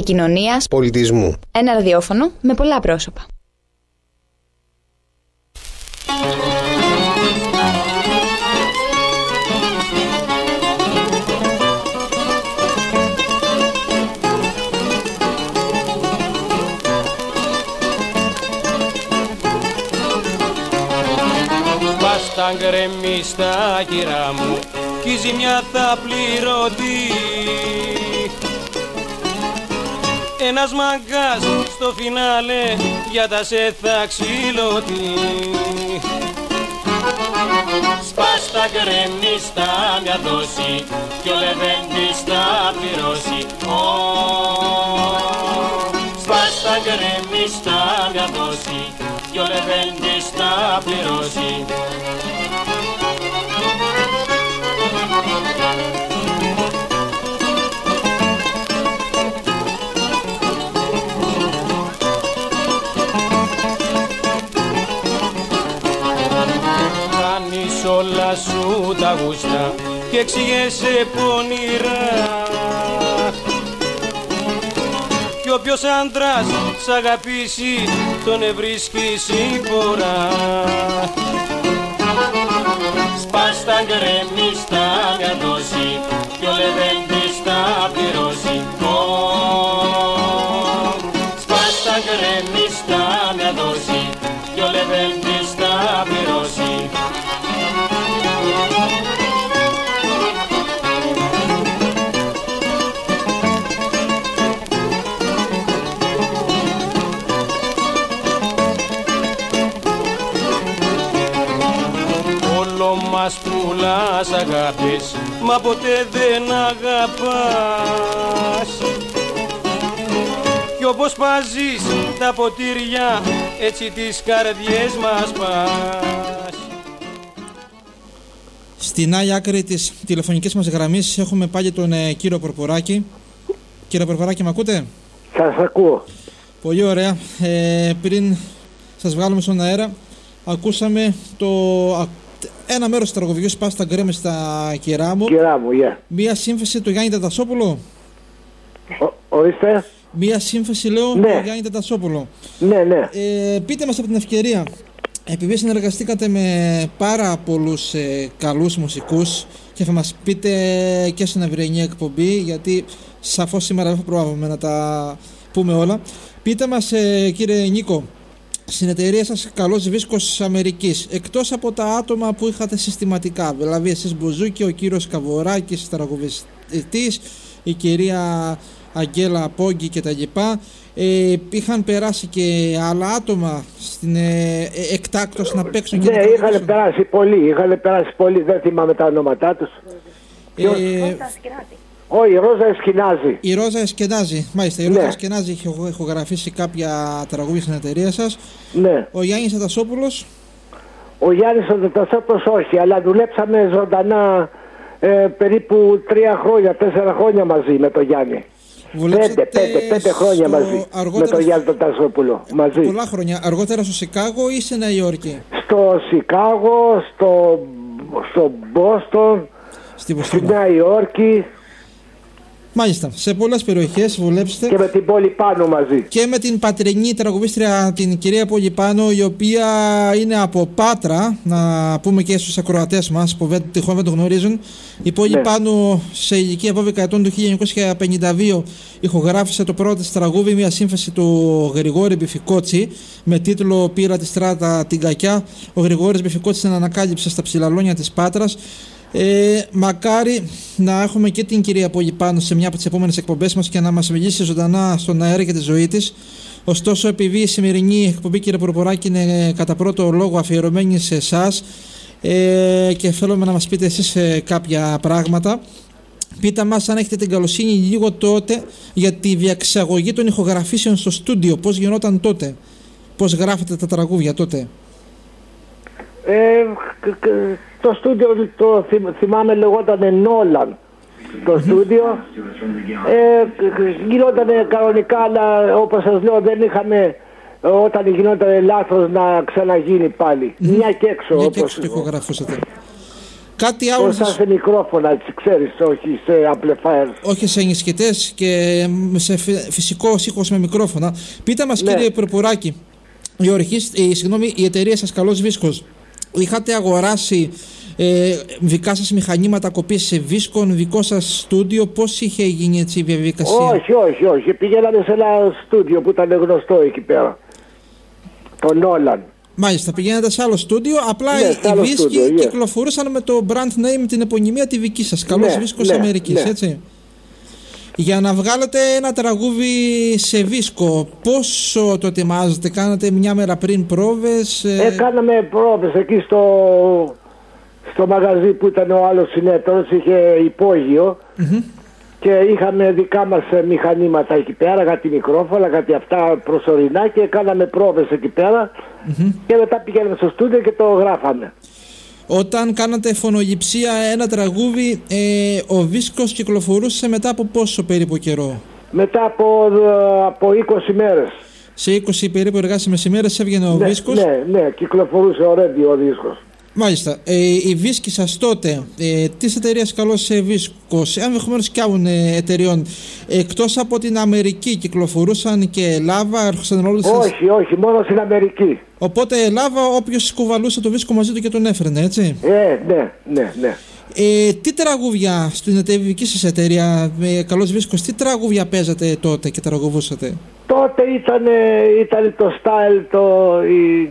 E: Επικοινωνίας.
P: πολιτισμού.
E: Ένα ραδιόφωνο με πολλά πρόσωπα.
G: Πας τα γκρεμί στα κυρά μου κι η ζημιά θα πληρωθεί Ένας μαγκάς στο φινάλε για τα σε θα ξυλωθεί. Σπάς τα γκρεμί στα μια δόση κι ο λεβέντης θα πληρώσει. Ω, Σπάς τα γκρεμί στα μια δόση κι ο λεβέντης θα πληρώσει σου τα γούστα και εξηγέσαι πονηρά Κι όποιος άντρας σ' αγαπήσει τον ευρίσκει σύμφορα Σπάς τα γκρεμίστα μια δόση κι ο λεβέντης θα πληρώσει πουλάς αγάπης Μα ποτέ δεν αγαπάς Κι όπως παζείς τα ποτήρια Έτσι τις καρδιές μας πας
I: Στην άλλη άκρη της τηλεφωνικής μας γραμμής έχουμε πάλι τον ε, κύριο Πορποράκη. Κύριε Πορποράκη, με ακούτε;
J: Σας ακούω.
I: Πολύ ωραία. Ε, πριν σας βγάλουμε στον αέρα, ακούσαμε το, α, ένα μέρος του τραγουδιού Σπάστα Γκρέμε στα κυρά μου.
J: Κυρά μου, γεια.
I: Μία σύμφωση του Γιάννη Τατασόπουλο.
J: Ορίστε.
I: Μία σύμφωση, λέω,
J: Ναι.
I: του Γιάννη Τατασόπουλο.
J: Ναι, ναι.
I: Ε, πείτε μας από την ευκαιρία, επειδή συνεργαστήκατε με πάρα πολλούς ε, καλούς μουσικούς και θα μας πείτε και στην αυριανή εκπομπή, γιατί σαφώς σήμερα δεν θα προλάβουμε να τα πούμε όλα. Πείτε μας, ε, κύριε Νίκο, στην εταιρεία σας Καλός Βίσκος Αμερικής. Εκτός από τα άτομα που είχατε συστηματικά δηλαδή εσείς Μπουζούκη, ο κύριος Καβοράκης τραγουδιστής η κυρία Αγγέλα Πόγκη και τα λοιπά ε, είχαν περάσει και άλλα άτομα στην ε, ε εκτάκτος να παίξουν
J: και
I: Ναι,
J: είχαν περάσει πολλοί, είχαν περάσει πολλοί, δεν θυμάμαι τα ονόματά τους.
I: Ε,
J: όχι, η Ρόζα Εσκινάζη.
I: Η Ρόζα Εσκινάζη, μάλιστα. Η Ρόζα ναι. Εσκινάζη έχει ηχογραφήσει κάποια τραγούδια στην εταιρεία σας.
J: Ναι.
I: Ο Γιάννης Ατασόπουλο.
J: Ο Γιάννης Ατασόπουλο όχι, αλλά δουλέψαμε ζωντανά ε, περίπου τρία χρόνια, τέσσερα χρόνια μαζί με τον Γιάννη. Πέντε, πέντε, πέντε χρόνια μαζί αργότερα... με τον Γιάννη Τασόπουλο. Μαζί.
I: Πολλά χρόνια. Αργότερα στο Σικάγο ή στη Νέα Υόρκη;
J: Στο Σικάγο, στο, στο Μπόστον, στη, στη Νέα Υόρκη.
I: Μάλιστα. Σε πολλές περιοχές δουλέψετε.
J: Και με την Πόλη Πάνο μαζί.
I: Και με την πατρινή τραγουδίστρια την κυρία Πόλη Πάνο, η οποία είναι από Πάτρα. Να πούμε και στους ακροατές μας που τυχόν δεν το γνωρίζουν. Η Πόλη ναι. Πάνο σε ηλικία 12 ετών του 1952 ηχογράφησε το πρώτο της τραγούδι, μια σύμφωση του Γρηγόρη Μπιφικότσι με τίτλο Πήρα τη στράτα την κακιά. Ο Γρηγόρης Μπιφικότσι την ανακάλυψε στα ψηλαλόνια της Πάτρας ε, μακάρι να έχουμε και την κυρία Πολυπάνου σε μια από τις επόμενες εκπομπές μας και να μας μιλήσει ζωντανά στον αέρα για τη ζωή της. Ωστόσο, επειδή η σημερινή εκπομπή, κύριε Προποράκη, είναι κατά πρώτο λόγο αφιερωμένη σε εσάς ε, και θέλουμε να μας πείτε εσείς ε, κάποια πράγματα. Πείτε μας αν έχετε την καλοσύνη λίγο τότε για τη διαξαγωγή των ηχογραφήσεων στο στούντιο. Πώς γινόταν τότε, πώς γράφετε τα τραγούδια τότε;
J: Ε, το στούντιο το θυμάμαι λεγόταν Νόλαν το στούντιο ε, γινόταν κανονικά αλλά όπως σας λέω δεν είχαμε όταν γινόταν λάθος να ξαναγίνει πάλι μια και έξω
I: μια και έξω ηχογραφούσατε Κάτι άλλο.
J: Σαν σε μικρόφωνα, έτσι ξέρεις, όχι σε amplifiers.
I: Όχι σε ενισχυτές και σε φυσικό ήχο με μικρόφωνα. Πείτε μας, ναι. κύριε Προπουράκη, η, η, συγγνώμη, η εταιρεία σας Καλός Βίσκος είχατε αγοράσει ε, δικά σας μηχανήματα κοπής σε βίσκον, δικό σας στούντιο, πώς είχε γίνει έτσι η διαδικασία;
J: Όχι, όχι, όχι. Πηγαίναμε σε ένα στούντιο που ήταν γνωστό εκεί πέρα. Το Νόλαν.
I: Μάλιστα, πηγαίνατε σε άλλο στούντιο, απλά ναι, οι βίσκοι yes. κυκλοφορούσαν με το brand name την επωνυμία τη δική σας. Καλός ναι, βίσκος ναι, Αμερικής, ναι. έτσι. Για να βγάλετε ένα τραγούδι σε βίσκο, πόσο το ετοιμάζετε, κάνατε μια μέρα πριν πρόβες.
J: Ε, ε κάναμε πρόβες εκεί στο, στο μαγαζί που ήταν ο άλλος συνέτορος, είχε και είχαμε δικά μας ε, μηχανήματα εκεί πέρα, κάτι μικρόφωνα, κάτι αυτά προσωρινά και κάναμε πρόβες εκεί και μετά πήγαμε στο στούντιο και το γράφαμε.
I: Όταν κάνατε φωνογυψία ένα τραγούδι, ε, ο Βίσκος κυκλοφορούσε μετά από πόσο περίπου καιρό;
J: Μετά από, ε, από 20 μέρες.
I: Σε 20 περίπου εργάσιμες ημέρες έβγαινε ο
J: ναι,
I: Βίσκος.
J: Ναι, ναι, κυκλοφορούσε ωραίο ο Βίσκος.
I: Μάλιστα. Ε, οι βίσκοι σας τότε, ε, τη εταιρεία Καλό Βίσκο, ενδεχομένως και άλλων ε, εταιρεών, εκτός από την Αμερική, κυκλοφορούσαν και Ελλάδα, έρχονταν
J: όλοι Όχι, όχι, μόνο στην Αμερική.
I: Οπότε Ελλάδα, όποιος κουβαλούσε το βίσκο μαζί του και τον έφερνε, έτσι;
J: Ε, ναι, ναι, ναι.
I: Ε, τι τραγούδια στην δική σας εταιρεία, ε, Καλός Βίσκος, τι τραγούδια παίζατε τότε και τραγουδούσατε;
J: Τότε ήταν, ήταν το style, το. Η,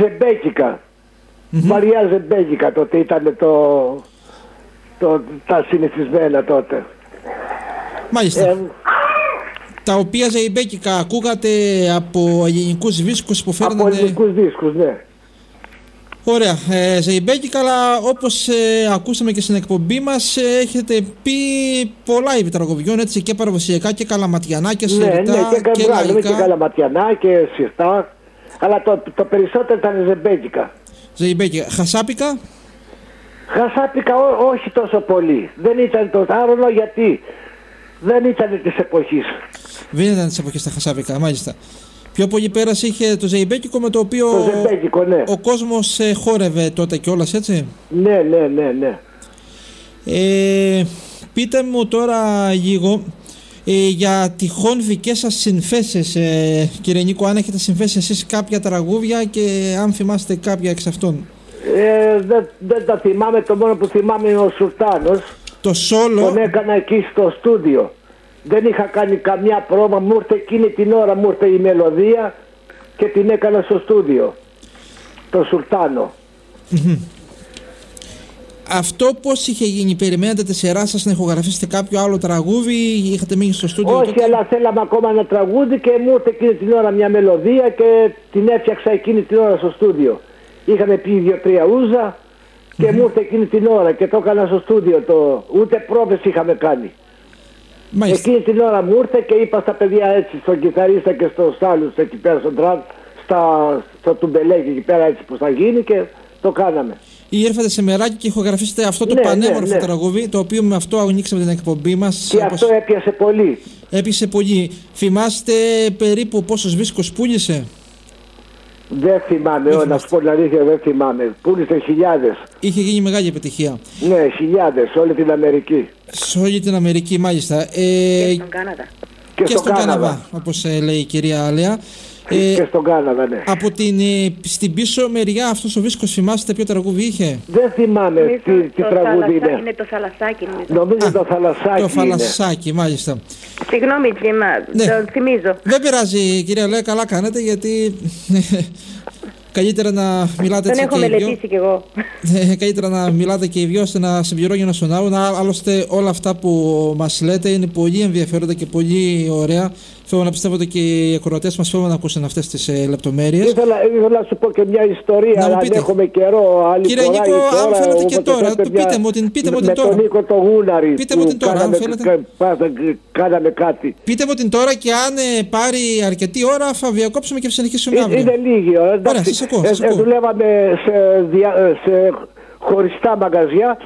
J: ζεμπέκικα. Mm-hmm. Μαριά Ζεμπέγικα τότε ήταν το, το, τα συνηθισμένα τότε.
I: Μάλιστα. Ε, τα οποία ζεϊμπέκικα ακούγατε από ελληνικούς δίσκους που φέρνανε...
J: Από ελληνικούς δίσκους, ναι.
I: Ωραία. Ε, ζεϊμπέκικα, αλλά όπως ε, ακούσαμε και στην εκπομπή μας, ε, έχετε πει πολλά είδη τραγωδιών, έτσι, και παραδοσιακά και καλαματιανά και σιρτά
J: ναι, ναι, και, και, και, και καλαματιανά και σιρτά, αλλά το, το περισσότερο ήταν ζεμπέκικα.
I: Ζεϊμπέκη, χασάπικα.
J: Χασάπικα ό, όχι τόσο πολύ. Δεν ήταν το άρρωνο γιατί δεν ήταν της εποχής.
I: Δεν ήταν της εποχής τα χασάπικα, μάλιστα. Πιο πολύ πέρασε είχε το ζεϊμπέκικο με το οποίο
J: το ναι.
I: ο κόσμος ε, χόρευε τότε κιόλας, έτσι.
J: Ναι, ναι, ναι, ναι.
I: Ε, πείτε μου τώρα λίγο ε, για τυχόν δικές σας συνθέσεις ε, κύριε Νίκο αν έχετε συνθέσει εσείς κάποια τραγούδια και αν θυμάστε κάποια εξ αυτών
J: ε, δεν, δεν τα θυμάμαι το μόνο που θυμάμαι είναι ο Σουρτάνος
I: το σόλο
J: τον έκανα εκεί στο στούντιο δεν είχα κάνει καμιά πρόβα μου ήρθε εκείνη την ώρα μου ήρθε η μελωδία και την έκανα στο στούντιο. Το Σουλτάνο.
I: Αυτό πώς είχε γίνει, περιμένατε τη σειρά σας να ηχογραφήσετε κάποιο άλλο τραγούδι, είχατε μείνει στο στούντιο.
J: Όχι,
I: τότε;
J: αλλά θέλαμε ακόμα ένα τραγούδι και μου ήρθε εκείνη την ώρα μια μελωδία και την έφτιαξα εκείνη την ώρα στο στούντιο. Είχαμε πει δύο-τρία ούζα και μου ήρθε εκείνη την ώρα και το έκανα στο στούντιο. Το... Ούτε πρόβες είχαμε κάνει.
I: Μάλιστα.
J: Εκείνη την ώρα μου ήρθε και είπα στα παιδιά έτσι, στον κιθαρίστα και στους άλλους εκεί πέρα στον τραν, στα, στο τουμπελέκι εκεί πέρα έτσι που θα γίνει και το κάναμε.
I: Ή έρθατε σε μεράκι και ηχογραφήσετε αυτό το
J: Ναι,
I: πανέμορφο
J: ναι, ναι.
I: τραγούδι, το οποίο με αυτό ανοίξαμε την εκπομπή μας.
J: Και αυτό έπιασε πολύ.
I: Έπεισε πολύ. Θυμάστε περίπου πόσος βίσκο πούλησε;
J: Δεν θυμάμαι, ό, να σου πω την αλήθεια δεν θυμάμαι. Πούλησε χιλιάδες.
I: Είχε γίνει μεγάλη επιτυχία.
J: Ναι, χιλιάδες σε όλη την Αμερική.
I: Σε όλη την Αμερική, μάλιστα. Ε,
N: Στον Κάναδα.
J: Και,
I: και
J: στον
I: στον
J: Κάναδα.
I: Καναδά, όπως λέει η κυρία Άλεα.
J: Και στον Κάναδα, ναι.
I: Από την, ε, στην πίσω μεριά αυτός ο Βίσκος, θυμάστε ποιο τραγούδι είχε;
J: Δεν θυμάμαι τι, τι
N: το
J: τραγούδι
N: θάλασσα-
J: είναι.
N: Είναι το θαλασσάκι νομίζω.
J: Νομίζω το θαλασσάκι
I: Το
J: είναι.
I: φαλασσάκι, μάλιστα.
N: Συγγνώμη Τζίμα,
I: Ναι.
N: το θυμίζω.
I: Δεν πειράζει, κυρία Λέα, καλά κάνετε γιατί. Καλύτερα να μιλάτε
N: Τον
I: έτσι
N: έχω
I: και οι δυο.
N: μελετήσει κι εγώ.
I: Ε, καλύτερα να μιλάτε και οι δυο ώστε να συμπληρώνει στον άλλον. Ά- Άλλωστε, όλα αυτά που μας λέτε είναι πολύ ενδιαφέροντα και πολύ ωραία. Θέλω να πιστεύω ότι και οι ακροατές μας θέλουν να ακούσουν αυτές τις ε, λεπτομέρειες.
J: Ήθελα, ήθελα να σου πω και μια ιστορία,
I: Να μου
J: αλλά αν
I: πείτε.
J: έχουμε καιρό, άλλη
I: Κύριε
J: φορά
I: Νίκο,
J: ή
I: αν
J: τώρα,
I: θέλετε και
J: όποτε
I: τώρα,
J: θέλετε
I: το
J: μια-
I: πείτε μου την- πείτε μου την
J: με
I: τώρα.
J: τον Νίκο το Γούναρη
I: Πείτε μου
J: που
I: την τώρα, αν
J: κάναμε,
I: θέλετε.
J: κα- πάσα- κάναμε κάτι.
I: Πείτε μου την τώρα και αν ε, πάρει αρκετή ώρα θα διακόψουμε και θα συνεχίσουμε
J: Ε,
I: αύριο.
J: Είναι λίγη ώρα. εντάξει.
I: Ωραία, σας ακούω,
J: Ε,
I: σας
J: ε,
I: ακούω.
J: δουλεύαμε σε, δια- ε, σε χωριστά μαγαζιά.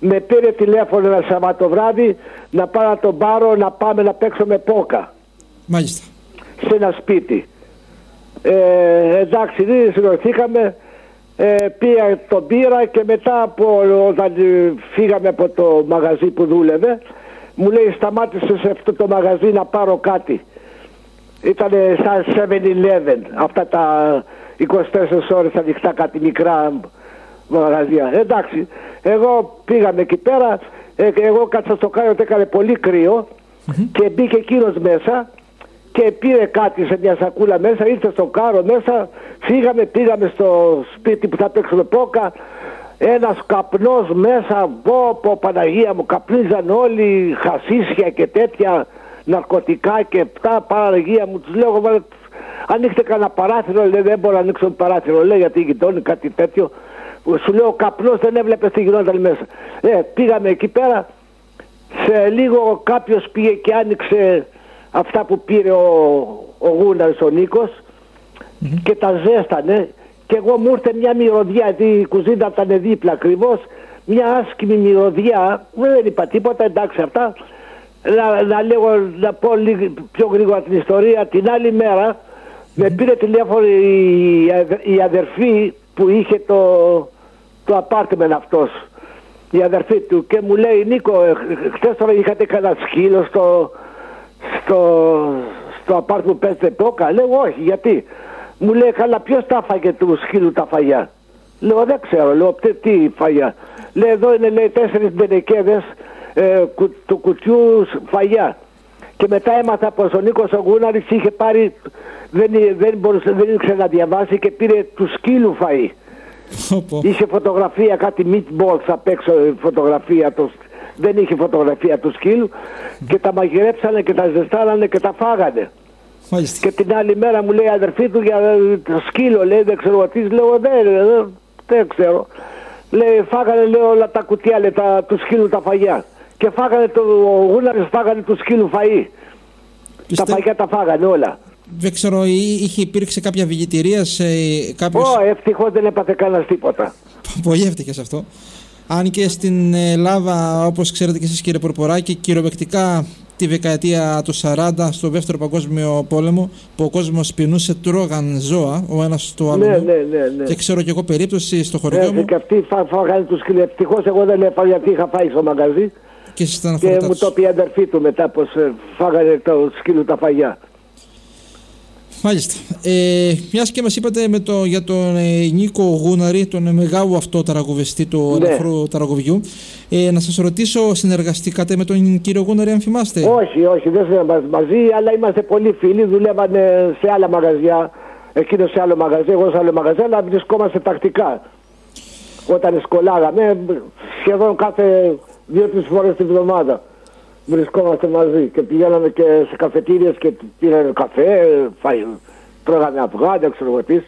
J: Με πήρε τηλέφωνο ένα Σαββατοβράδυ να πάω να τον πάρω να πάμε να παίξουμε πόκα
I: Μάλιστα.
J: σε ένα σπίτι. Ε, εντάξει, δεν συνοηθήκαμε. Ε, πήγα τον πήρα και μετά από, όταν ε, φύγαμε από το μαγαζί που δούλευε μου λέει σταμάτησε σε αυτό το μαγαζί να πάρω κάτι. Ήταν σαν 7-Eleven, αυτά τα 24 ώρες ανοιχτά κάτι μικρά μαγαζιά. Εντάξει, εγώ πήγαμε εκεί πέρα, ε, εγώ κάτσα στο κάριο ότι έκανε πολύ κρύο και μπήκε εκείνος μέσα και πήρε κάτι σε μια σακούλα μέσα, ήρθε στο κάρο μέσα, φύγαμε, πήγαμε στο σπίτι που θα παίξουμε πόκα, ένας καπνός μέσα, πω, πω Παναγία μου, καπνίζαν όλοι, χασίσια και τέτοια, ναρκωτικά και τα Παναγία μου, τους λέω, «Μα, ανοίξτε κανένα παράθυρο, λέει, δεν μπορώ να ανοίξω παράθυρο, λέει, γιατί γειτόνι κάτι τέτοιο. Σου λέω, ο καπνός δεν έβλεπε τι γινόταν μέσα. Ε, πήγαμε εκεί πέρα, σε λίγο κάποιος πήγε και άνοιξε αυτά που πήρε ο, ο Γούναρης ο Νίκος και τα ζέστανε. Και εγώ μου ήρθε μια μυρωδιά γιατί η κουζίνα ήταν δίπλα ακριβώς. μια άσκημη μυρωδιά δεν είπα τίποτα εντάξει αυτά. Να, να, λέγω, να πω λίγο πιο γρήγορα την ιστορία. Την άλλη μέρα με πήρε τηλέφωνο η, η αδερφή που είχε το, το apartment αυτός η αδερφή του και μου λέει Νίκο ε, χθες τώρα είχατε κανένα σκύλο στο, στο, στο απάρτ που παίζετε πόκα. Λέω όχι γιατί. Μου λέει καλά ποιος τα φάγε τους σκύλου τα φαγιά; Λέω δεν ξέρω. Λέω τι, τι φαγιά; Λέει εδώ είναι λέει τέσσερις μπενεκέδες ε, κου, του κουτιού φαγιά. Και μετά έμαθα πως ο Νίκος ο Γούναρης είχε πάρει, δεν, δεν, μπορούσε, δεν ήξερε να διαβάσει και πήρε του σκύλου φαΐ. Είχε φωτογραφία, κάτι meatballs απ' έξω ε, φωτογραφία το, δεν είχε φωτογραφία του σκύλου και τα μαγειρέψανε και τα ζεστάνανε και τα φάγανε. Και την άλλη μέρα μου λέει η αδερφή του για ε, το σκύλο, λέει δεν ξέρω τι, λέω δεν, δεν, δεν ξέρω. Λέει φάγανε λέει, όλα τα κουτιά λέει, τα, του σκύλου τα φαγιά. Και φάγανε το, ο Γούναρης φάγανε του σκύλου φαΐ. Τα φαγιά τα φάγανε όλα.
I: Δεν ξέρω, ή- είχε υπήρξε κάποια βηγητηρία σε κάποιο.
J: Ω, ευτυχώς δεν έπαθε κανένας τίποτα.
I: Πολύ εύτυχε αυτό. Αν και στην Ελλάδα, όπως ξέρετε και εσείς κύριε Πορποράκη, κυριολεκτικά τη δεκαετία του 40, στο δεύτερο παγκόσμιο πόλεμο, που ο κόσμος πεινούσε, τρώγαν ζώα ο ένας στο άλλο.
J: Ναι, ναι, ναι, ναι.
I: Και ξέρω και εγώ περίπτωση στο χωριό
J: Έτσι
I: μου
J: και αυτοί φά, φάγανε τους σκύλου. Ευτυχώς εγώ δεν έφαγα γιατί είχα φάει στο μαγαζί.
I: και εσείς ήταν
J: Και μου το πει η αδερφή του μετά πως ε, φάγανε το σκύλο τα φαγιά.
I: Μάλιστα. Ε, Μιας και μας είπατε με το, για τον ε, Νίκο Γούναρη, τον ε, μεγάλο αυτό τραγουδιστή του
J: Ναι.
I: ελαφρού τραγουδιού, ε, να σας ρωτήσω, συνεργαστήκατε με τον κύριο Γούναρη, αν θυμάστε;
J: Όχι, όχι, δεν είμαστε μαζί, αλλά είμαστε πολύ φίλοι. Δουλεύανε σε άλλα μαγαζιά. Εκείνος σε άλλο μαγαζί, εγώ σε άλλο μαγαζί, αλλά βρισκόμαστε τακτικά. Όταν σκολάγαμε, σχεδόν κάθε δύο-τρεις φορές την εβδομάδα βρισκόμαστε μαζί και πηγαίναμε και σε καφετήριες και πήραμε καφέ, φαϊ, τρώγαμε αυγά, δεν ξέρω επίση.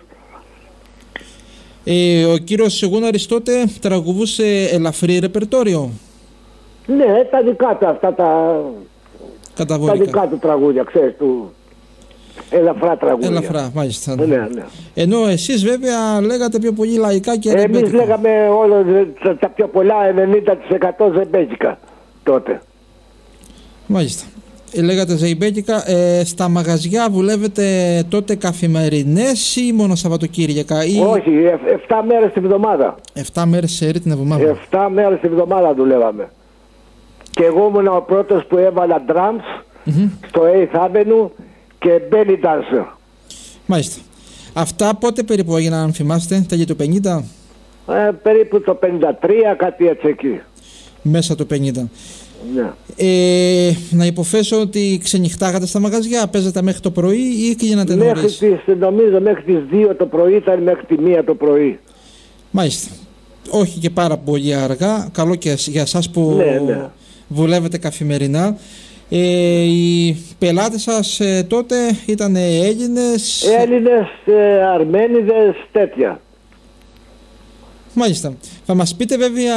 I: Ε, ο κύριος Σεγούναρης τότε τραγουδούσε ελαφρύ ρεπερτόριο.
J: Ναι, τα δικά του αυτά τα,
I: Καταβολικά.
J: τα δικά του τραγούδια, ξέρεις, του ελαφρά τραγούδια.
I: Ελαφρά, μάλιστα.
J: Ναι, ναι.
I: Ενώ εσείς βέβαια λέγατε πιο πολύ λαϊκά και
J: Εμείς
I: ρεμπέτικα.
J: λέγαμε όλα τα- τα πιο πολλά 90% ζεμπέζικα τότε.
I: Μάλιστα. Ε, Λέγατε ζεϊμπέκικα, ε, στα μαγαζιά δουλεύετε τότε καθημερινές ή μόνο Σαββατοκύριακα ή
J: Όχι, 7 μέρες την εβδομάδα.
I: 7 μέρες σε ρή την εβδομάδα.
J: 7 μέρες την εβδομάδα δουλεύαμε. Και εγώ ήμουν ο πρώτος που έβαλα drums στο 8th Avenue και belly dancer.
I: Μάλιστα. Αυτά πότε περίπου έγιναν, αν θυμάστε, τα για το 50,
J: Ε, περίπου το 53, κάτι έτσι εκεί.
I: μέσα το 50.
J: Ναι.
I: Ε, να υποθέσω ότι ξενυχτάγατε στα μαγαζιά, παίζατε μέχρι το πρωί ή γίνατε
J: Μέχρι
I: νωρίς.
J: τις, νομίζω μέχρι τις 2 το πρωί ήταν μέχρι τη 1 το πρωί.
I: Μάλιστα. Όχι και πάρα πολύ αργά. Καλό και για εσάς που
J: Ναι, ναι.
I: δουλεύετε καθημερινά. Ε, οι πελάτες σας ε, τότε ήταν Έλληνες;
J: Έλληνες, ε, Αρμένιδες, τέτοια.
I: Μάλιστα. Θα μας πείτε βέβαια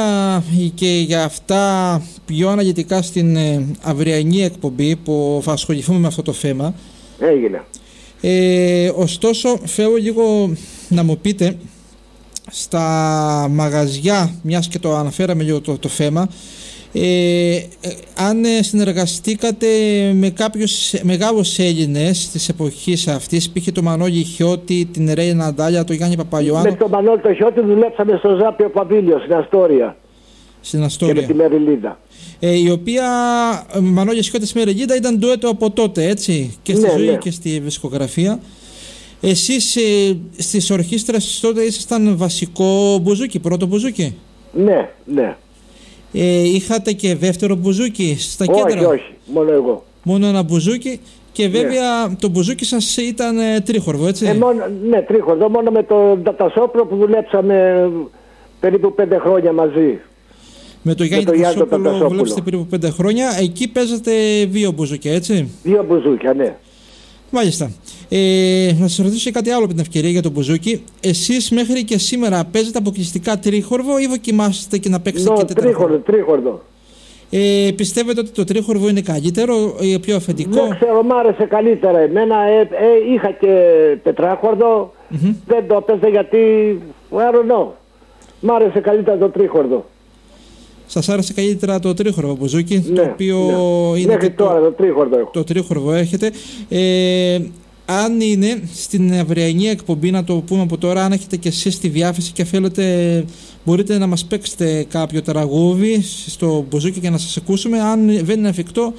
I: και για αυτά πιο αναλυτικά στην ε, αυριανή εκπομπή που θα ασχοληθούμε με αυτό το θέμα.
J: Έγινε.
I: Ε, ωστόσο, θέλω λίγο να μου πείτε στα μαγαζιά, μιας και το αναφέραμε λίγο το, το θέμα, ε, ε, αν ε, συνεργαστήκατε με κάποιους μεγάλους Έλληνες της εποχής αυτής, π.χ. το Μανώλη Χιώτη, την Ρέινα Ναντάλια, τον Γιάννη Παπαϊωάννου,
J: Με τον Μανώλη το Χιώτη δουλέψαμε στο Ζάπιο Παβίλιο στην Αστόρια
I: στην
J: και
I: Αστόρια.
J: με τη Μεριλίδα.
I: Ε, η οποία ε, Μανώλης Χιώτης Μαίρη Λίντα ήταν ντουέτο από τότε, έτσι, και στη
J: Ναι,
I: ζωή
J: ναι.
I: και στη δισκογραφία. Εσείς ε, στις ορχήστρες τότε ήσασταν βασικό μπουζούκι, πρώτο μπουζούκι;
J: Ναι, ναι.
I: Ε, είχατε και δεύτερο μπουζούκι στα
J: όχι,
I: κέντρα;
J: όχι, μόνο εγώ.
I: Μόνο ένα μπουζούκι. Και βέβαια το μπουζούκι σας ήταν ε, τρίχορδο, έτσι;
J: Ε, μόνο, ναι, τρίχορδο, μόνο με τον Τατασόπουλο που δουλέψαμε περίπου πέντε χρόνια μαζί.
I: με το Γιάννη
J: με το Γιάννη τον
I: Τασόπουλο
J: Τατασόπουλο.
I: δουλέψατε περίπου πέντε χρόνια. Εκεί παίζατε δύο μπουζούκια, έτσι;
J: Δύο μπουζούκια, ναι.
I: Μάλιστα. Ε, να σας ρωτήσω και κάτι άλλο με την ευκαιρία για το μπουζούκι. Εσείς μέχρι και σήμερα παίζετε αποκλειστικά τρίχορβο ή δοκιμάσετε και να παίξετε
J: Νο,
I: και τετράχορβο.
J: τρίχορδο, τρίχορδο.
I: Ε, πιστεύετε ότι το τρίχορβο είναι καλύτερο ή πιο αφεντικό;
J: Δεν ξέρω, μ' άρεσε καλύτερα εμένα. Ε, ε, είχα και τετράχορδο. Δεν το έπαιζε γιατί, I don't know. Μ' άρεσε καλύτερα το τρίχορδο.
I: Σας άρεσε καλύτερα το τρίχορβο μπουζούκι, το
J: Ναι,
I: οποίο
J: ναι.
I: είναι
J: Μέχρι
I: και το,
J: τώρα το τρίχορδο έχω.
I: το τρίχορβο έχετε. Ε, αν είναι στην αυριανή εκπομπή, να το πούμε από τώρα, αν έχετε και εσείς τη διάθεση και θέλετε, μπορείτε να μας παίξετε κάποιο τραγούδι στο μπουζούκι και να σας ακούσουμε. Αν δεν είναι εφικτό,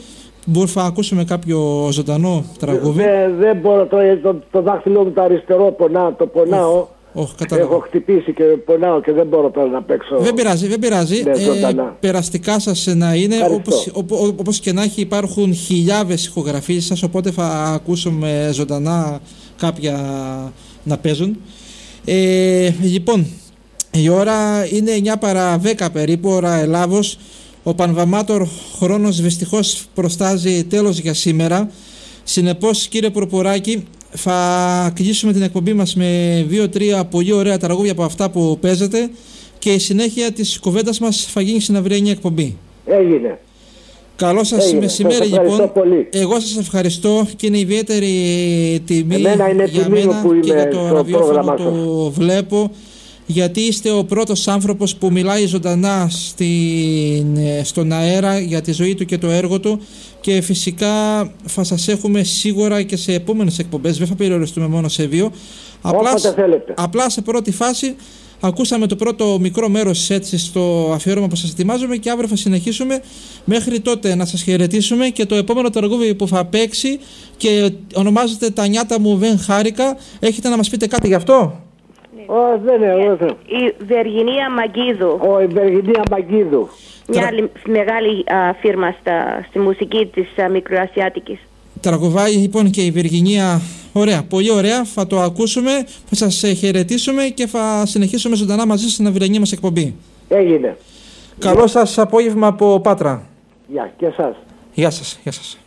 I: μπορούμε να ακούσουμε κάποιο ζωντανό τραγούδι.
J: Δεν δεν μπορώ τώρα, γιατί το, το δάχτυλό μου το αριστερό πονάω, το πονάω.
I: Όχι, κατάλαβα.
J: Έχω χτυπήσει και πονάω και δεν μπορώ τώρα να παίξω.
I: Δεν πειράζει, δεν πειράζει.
J: Ναι, ζωντανά.
I: περαστικά σας να είναι,
J: Ευχαριστώ.
I: όπως, οπο- όπως και να έχει υπάρχουν χιλιάδες ηχογραφίες σας, οπότε θα ακούσουμε ζωντανά κάποια να παίζουν. Ε, λοιπόν, η ώρα είναι 9 παρά 10 περίπου, ώρα Ελλάδος. Ο Πανβαμάτορ χρόνος δυστυχώς προστάζει τέλος για σήμερα. Συνεπώς κύριε Προποράκη θα κλείσουμε την εκπομπή μας με δύο-τρία πολύ ωραία τραγούδια από αυτά που παίζετε και η συνέχεια της κουβέντας μας θα γίνει στην αυριανή εκπομπή.
J: Έγινε.
I: Καλό σας
J: Έγινε.
I: μεσημέρι
J: Σας ευχαριστώ
I: λοιπόν.
J: πολύ.
I: Εγώ σας ευχαριστώ και είναι ιδιαίτερη τιμή
J: Εμένα είναι
I: για
J: τιμή μου
I: μένα
J: που
I: και
J: είμαι
I: για το
J: στο
I: ραδιόφωνο
J: πρόγραμμα
I: το βλέπω γιατί είστε ο πρώτος άνθρωπος που μιλάει ζωντανά στην, ε, στον αέρα για τη ζωή του και το έργο του και φυσικά θα σας έχουμε σίγουρα και σε επόμενες εκπομπές, δεν θα περιοριστούμε μόνο σε δύο. Απλά,
J: Όποτε θέλετε.
I: απλά σε πρώτη φάση ακούσαμε το πρώτο μικρό μέρος έτσι στο αφιέρωμα που σας ετοιμάζουμε και αύριο θα συνεχίσουμε μέχρι τότε να σας χαιρετήσουμε και το επόμενο τραγούδι που θα παίξει και ονομάζεται «Τα νιάτα μου δεν χάρηκα» έχετε να μας πείτε κάτι γι' αυτό;
J: Ω, δεν είναι, εγώ δεν.
N: Η Βεργινία Μαγκίδου.
J: Ο η Βεργινία Μαγκίδου.
N: Μια άλλη μεγάλη α, φίρμα στα, στη μουσική της α, Μικροασιάτικης.
I: τραγουδάει λοιπόν και η Βυργινία Ωραία, πολύ ωραία. Θα το ακούσουμε, θα σας ε, χαιρετήσουμε και θα συνεχίσουμε ζωντανά μαζί στην αυριανή μας εκπομπή.
J: Έγινε.
I: Καλό σας απόγευμα από Πάτρα.
J: Γεια και εσάς.
I: Γεια σας, γεια σας.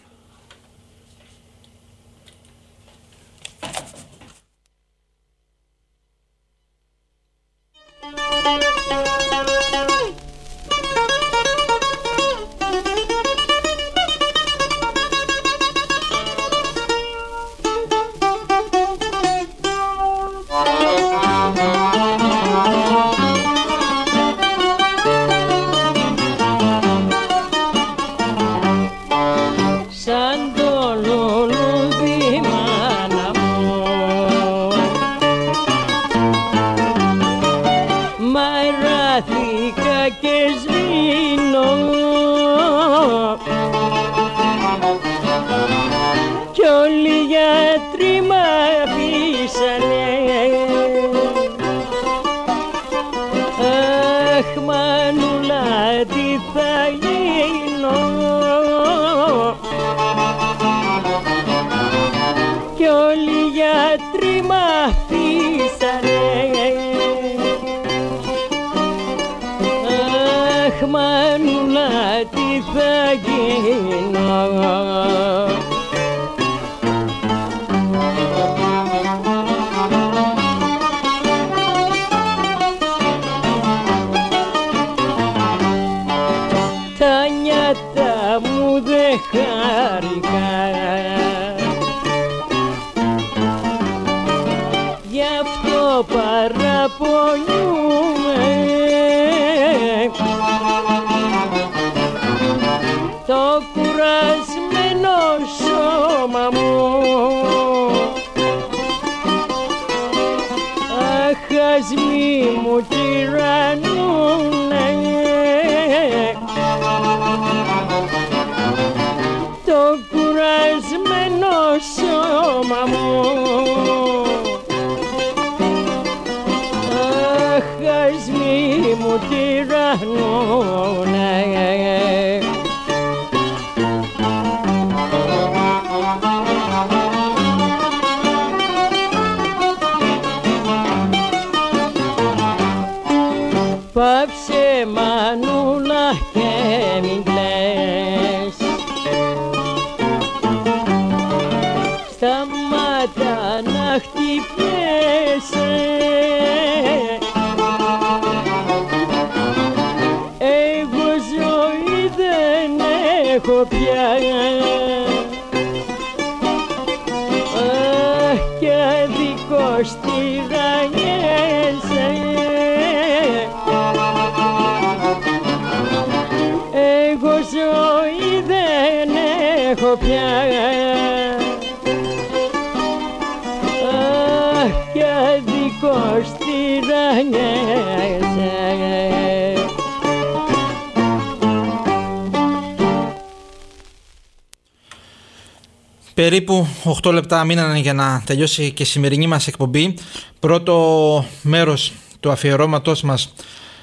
I: 8 λεπτά μείνανε για να τελειώσει και η σημερινή μας εκπομπή. Πρώτο μέρος του αφιερώματός μας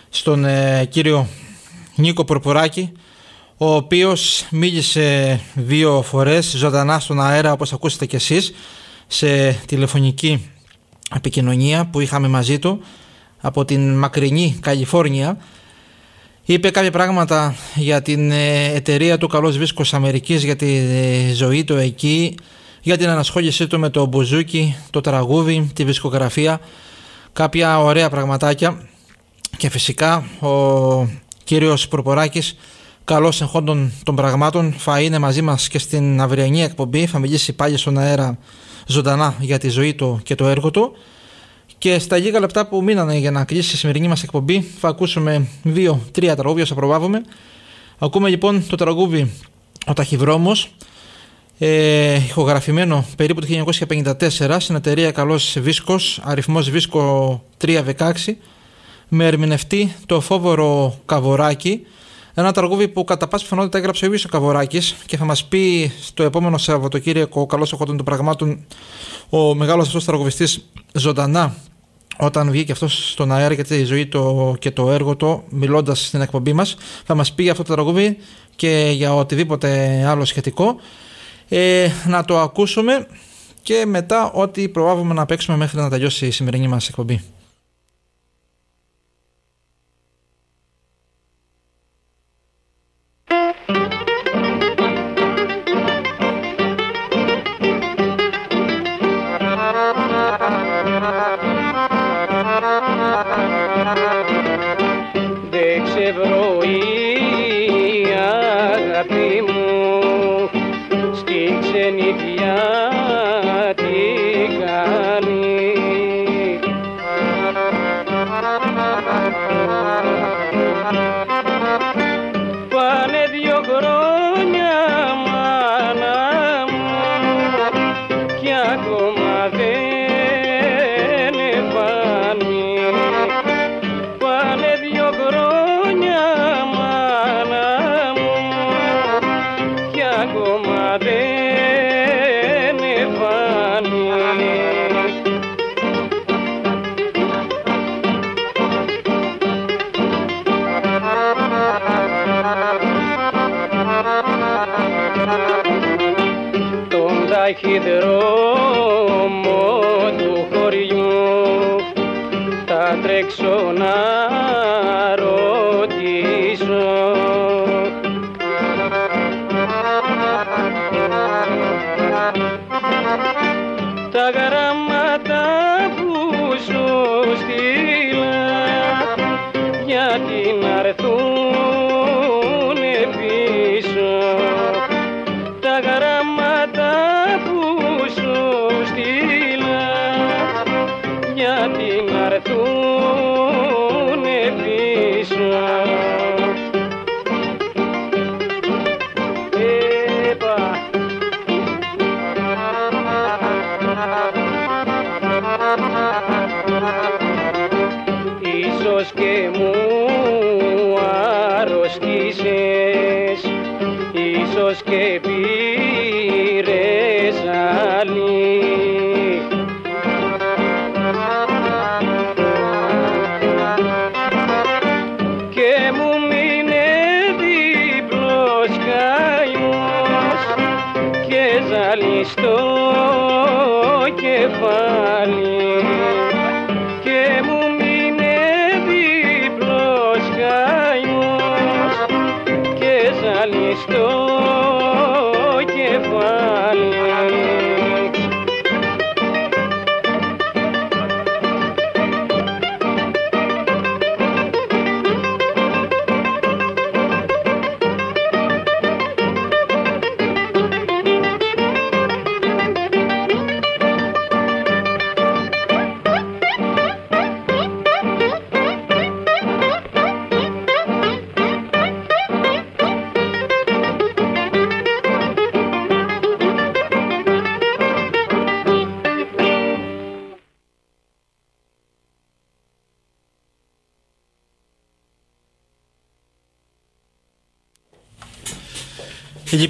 I: στον ε, κύριο Νίκο Προποράκη, ο οποίος μίλησε δύο φορές ζωντανά στον αέρα όπως ακούσατε κι εσείς σε τηλεφωνική επικοινωνία που είχαμε μαζί του από την μακρινή Καλιφόρνια είπε κάποια πράγματα για την ε, εταιρεία του Καλός Βίσκος Αμερικής για τη ε, ζωή του εκεί για την ανασχόλησή του με το μπουζούκι, το τραγούδι, τη βισκογραφία κάποια ωραία πραγματάκια. Και φυσικά ο κύριος Προποράκης καλός εγχόντων των πραγμάτων θα είναι μαζί μας και στην αυριανή εκπομπή. Θα μιλήσει πάλι στον αέρα ζωντανά για τη ζωή του και το έργο του. Και στα λίγα λεπτά που μείνανε για να κλείσει η σημερινή μας εκπομπή, θα ακούσουμε δύο-τρία τραγούδια όσο προβάβουμε. Ακούμε λοιπόν το τραγούδι Ο Ταχυδρόμος, ε, ηχογραφημένο περίπου το 1954 στην εταιρεία Καλός Βίσκος, αριθμός Βίσκο 316, με ερμηνευτή το φόβορο Καβοράκι. Ένα τραγούδι που κατά πάσα πιθανότητα έγραψε ο ίδιος ο Καβοράκης και θα μας πει στο επόμενο Σαββατοκύριακο, καλώ εχόντων των πραγμάτων, ο μεγάλος αυτός τραγουδιστής ζωντανά όταν βγήκε αυτός στον αέρα για τη ζωή του και το έργο του, μιλώντας στην εκπομπή μας, θα μας πει για αυτό το τραγούδι και για οτιδήποτε άλλο σχετικό.
G: Ε, να το ακούσουμε και μετά ό,τι προβάλλουμε να παίξουμε μέχρι να τελειώσει η σημερινή μας εκπομπή.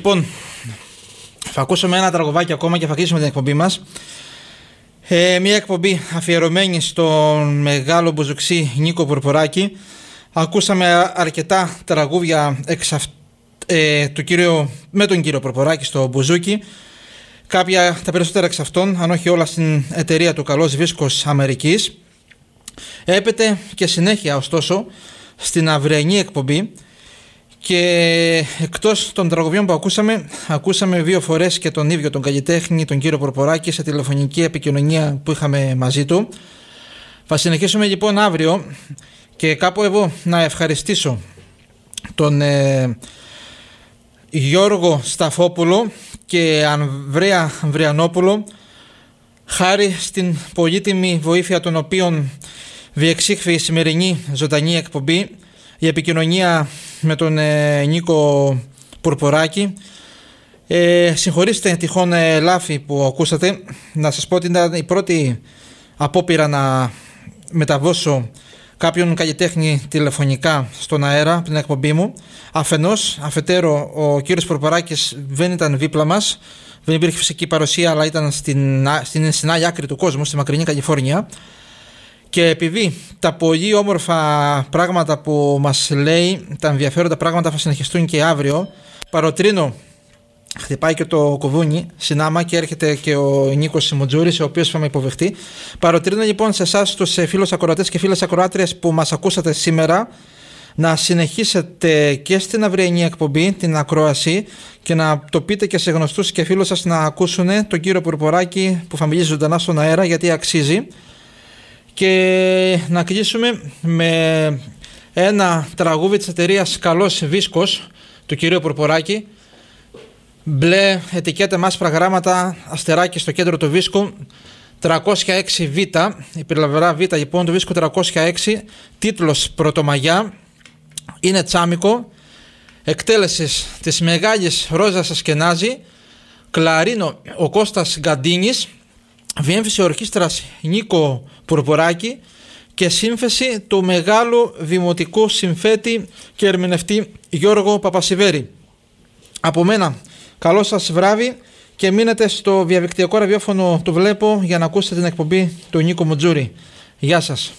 G: Λοιπόν, θα ακούσουμε ένα τραγουδάκι ακόμα και θα κλείσουμε την εκπομπή μας. Ε, μια εκπομπή αφιερωμένη στον μεγάλο μπουζουξή Νίκο Πουρπουράκη. Ακούσαμε αρκετά τραγούδια εξ ε, του κύριο, με τον κύριο Πουρπουράκη στο μπουζούκι. Κάποια, τα περισσότερα εξ αυτών, αν όχι όλα στην εταιρεία του Καλός Βίσκος Αμερικής. Έπεται και συνέχεια ωστόσο στην αυριανή εκπομπή και εκτός των τραγωδιών που ακούσαμε, ακούσαμε δύο φορές και τον ίδιο τον καλλιτέχνη, τον κύριο Προποράκη, σε τηλεφωνική επικοινωνία που είχαμε μαζί του. Θα συνεχίσουμε λοιπόν αύριο και κάπου εγώ να ευχαριστήσω τον ε, Γιώργο Σταφόπουλο και Ανδρέα Βριανόπουλο χάρη στην πολύτιμη βοήθεια των οποίων διεξήχθη η σημερινή ζωντανή εκπομπή η επικοινωνία με τον ε, Νίκο Πουρποράκη. Ε, συγχωρήστε τυχόν ε, λάθη που ακούσατε. Να σας πω ότι ήταν η πρώτη απόπειρα να μεταβώσω κάποιον καλλιτέχνη τηλεφωνικά στον αέρα από την εκπομπή μου. Αφενός, αφετέρου, ο κύριος Πουρποράκης δεν ήταν δίπλα μας. Δεν υπήρχε φυσική παρουσία, αλλά ήταν στην, στην, στην άλλη άκρη του κόσμου, στη μακρινή Καλιφόρνια. Και επειδή τα πολύ όμορφα πράγματα που μας λέει, τα ενδιαφέροντα πράγματα θα συνεχιστούν και αύριο, παροτρύνω
I: χτυπάει και το κουδούνι συνάμα και έρχεται και ο Νίκος Σιμουτζούρη, ο οποίος θα με υποβεχτεί. Παροτρύνω λοιπόν σε εσάς, τους φίλους ακροατές και φίλες ακροάτριες που μας ακούσατε σήμερα, να συνεχίσετε και στην αυριανή εκπομπή την ακρόαση και να το πείτε και σε γνωστούς και φίλους σας να ακούσουν τον κύριο Πουρποράκη που θα μιλήσει ζωντανά στον αέρα γιατί αξίζει και να κλείσουμε με ένα τραγούδι της εταιρείας Καλός Βίσκος του κυρίου Πουρποράκη μπλε ετικέτα μάσπρα γράμματα αστεράκι στο κέντρο του Βίσκου 306Β, η περιλαβερά Β λοιπόν του Βίσκου 306, τίτλος Πρωτομαγιά είναι τσάμικο. Εκτέλεσης της μεγάλης Ρόζας Ασκενάζη. Κλαρίνο ο Κώστας Γκαντίνης. Διέμφυση ορχήστρας Νίκο Πουρπουράκη και σύνθεση του μεγάλου δημοτικού συμφέτη και ερμηνευτή Γιώργο Παπασιβέρη. Από μένα, καλό σας βράδυ και μείνετε στο διαδικτυακό ραδιόφωνο του Βλέπω για να ακούσετε την εκπομπή του Νίκο Μουτζούρη. Γεια σας.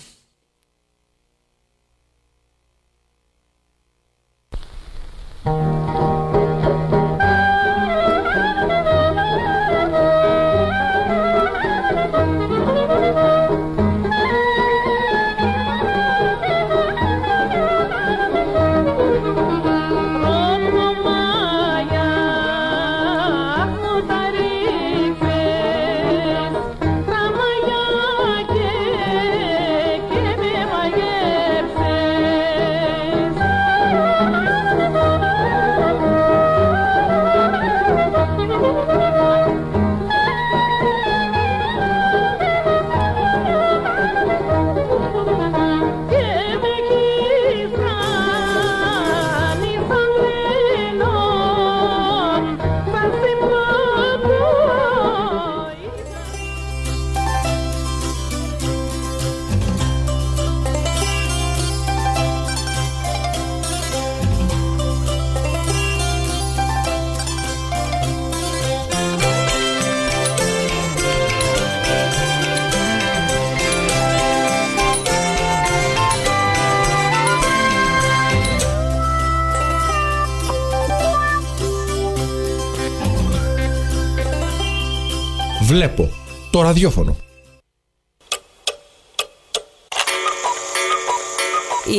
A: Βλέπω το ραδιόφωνο.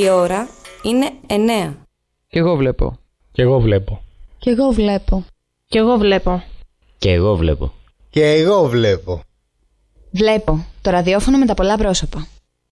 B: Η ώρα είναι 9.
C: Κι εγώ βλέπω.
H: Κι εγώ βλέπω.
E: Κι εγώ βλέπω.
P: Κι εγώ βλέπω.
H: Κι εγώ βλέπω.
F: Και εγώ βλέπω.
E: Βλέπω το ραδιόφωνο με τα πολλά πρόσωπα.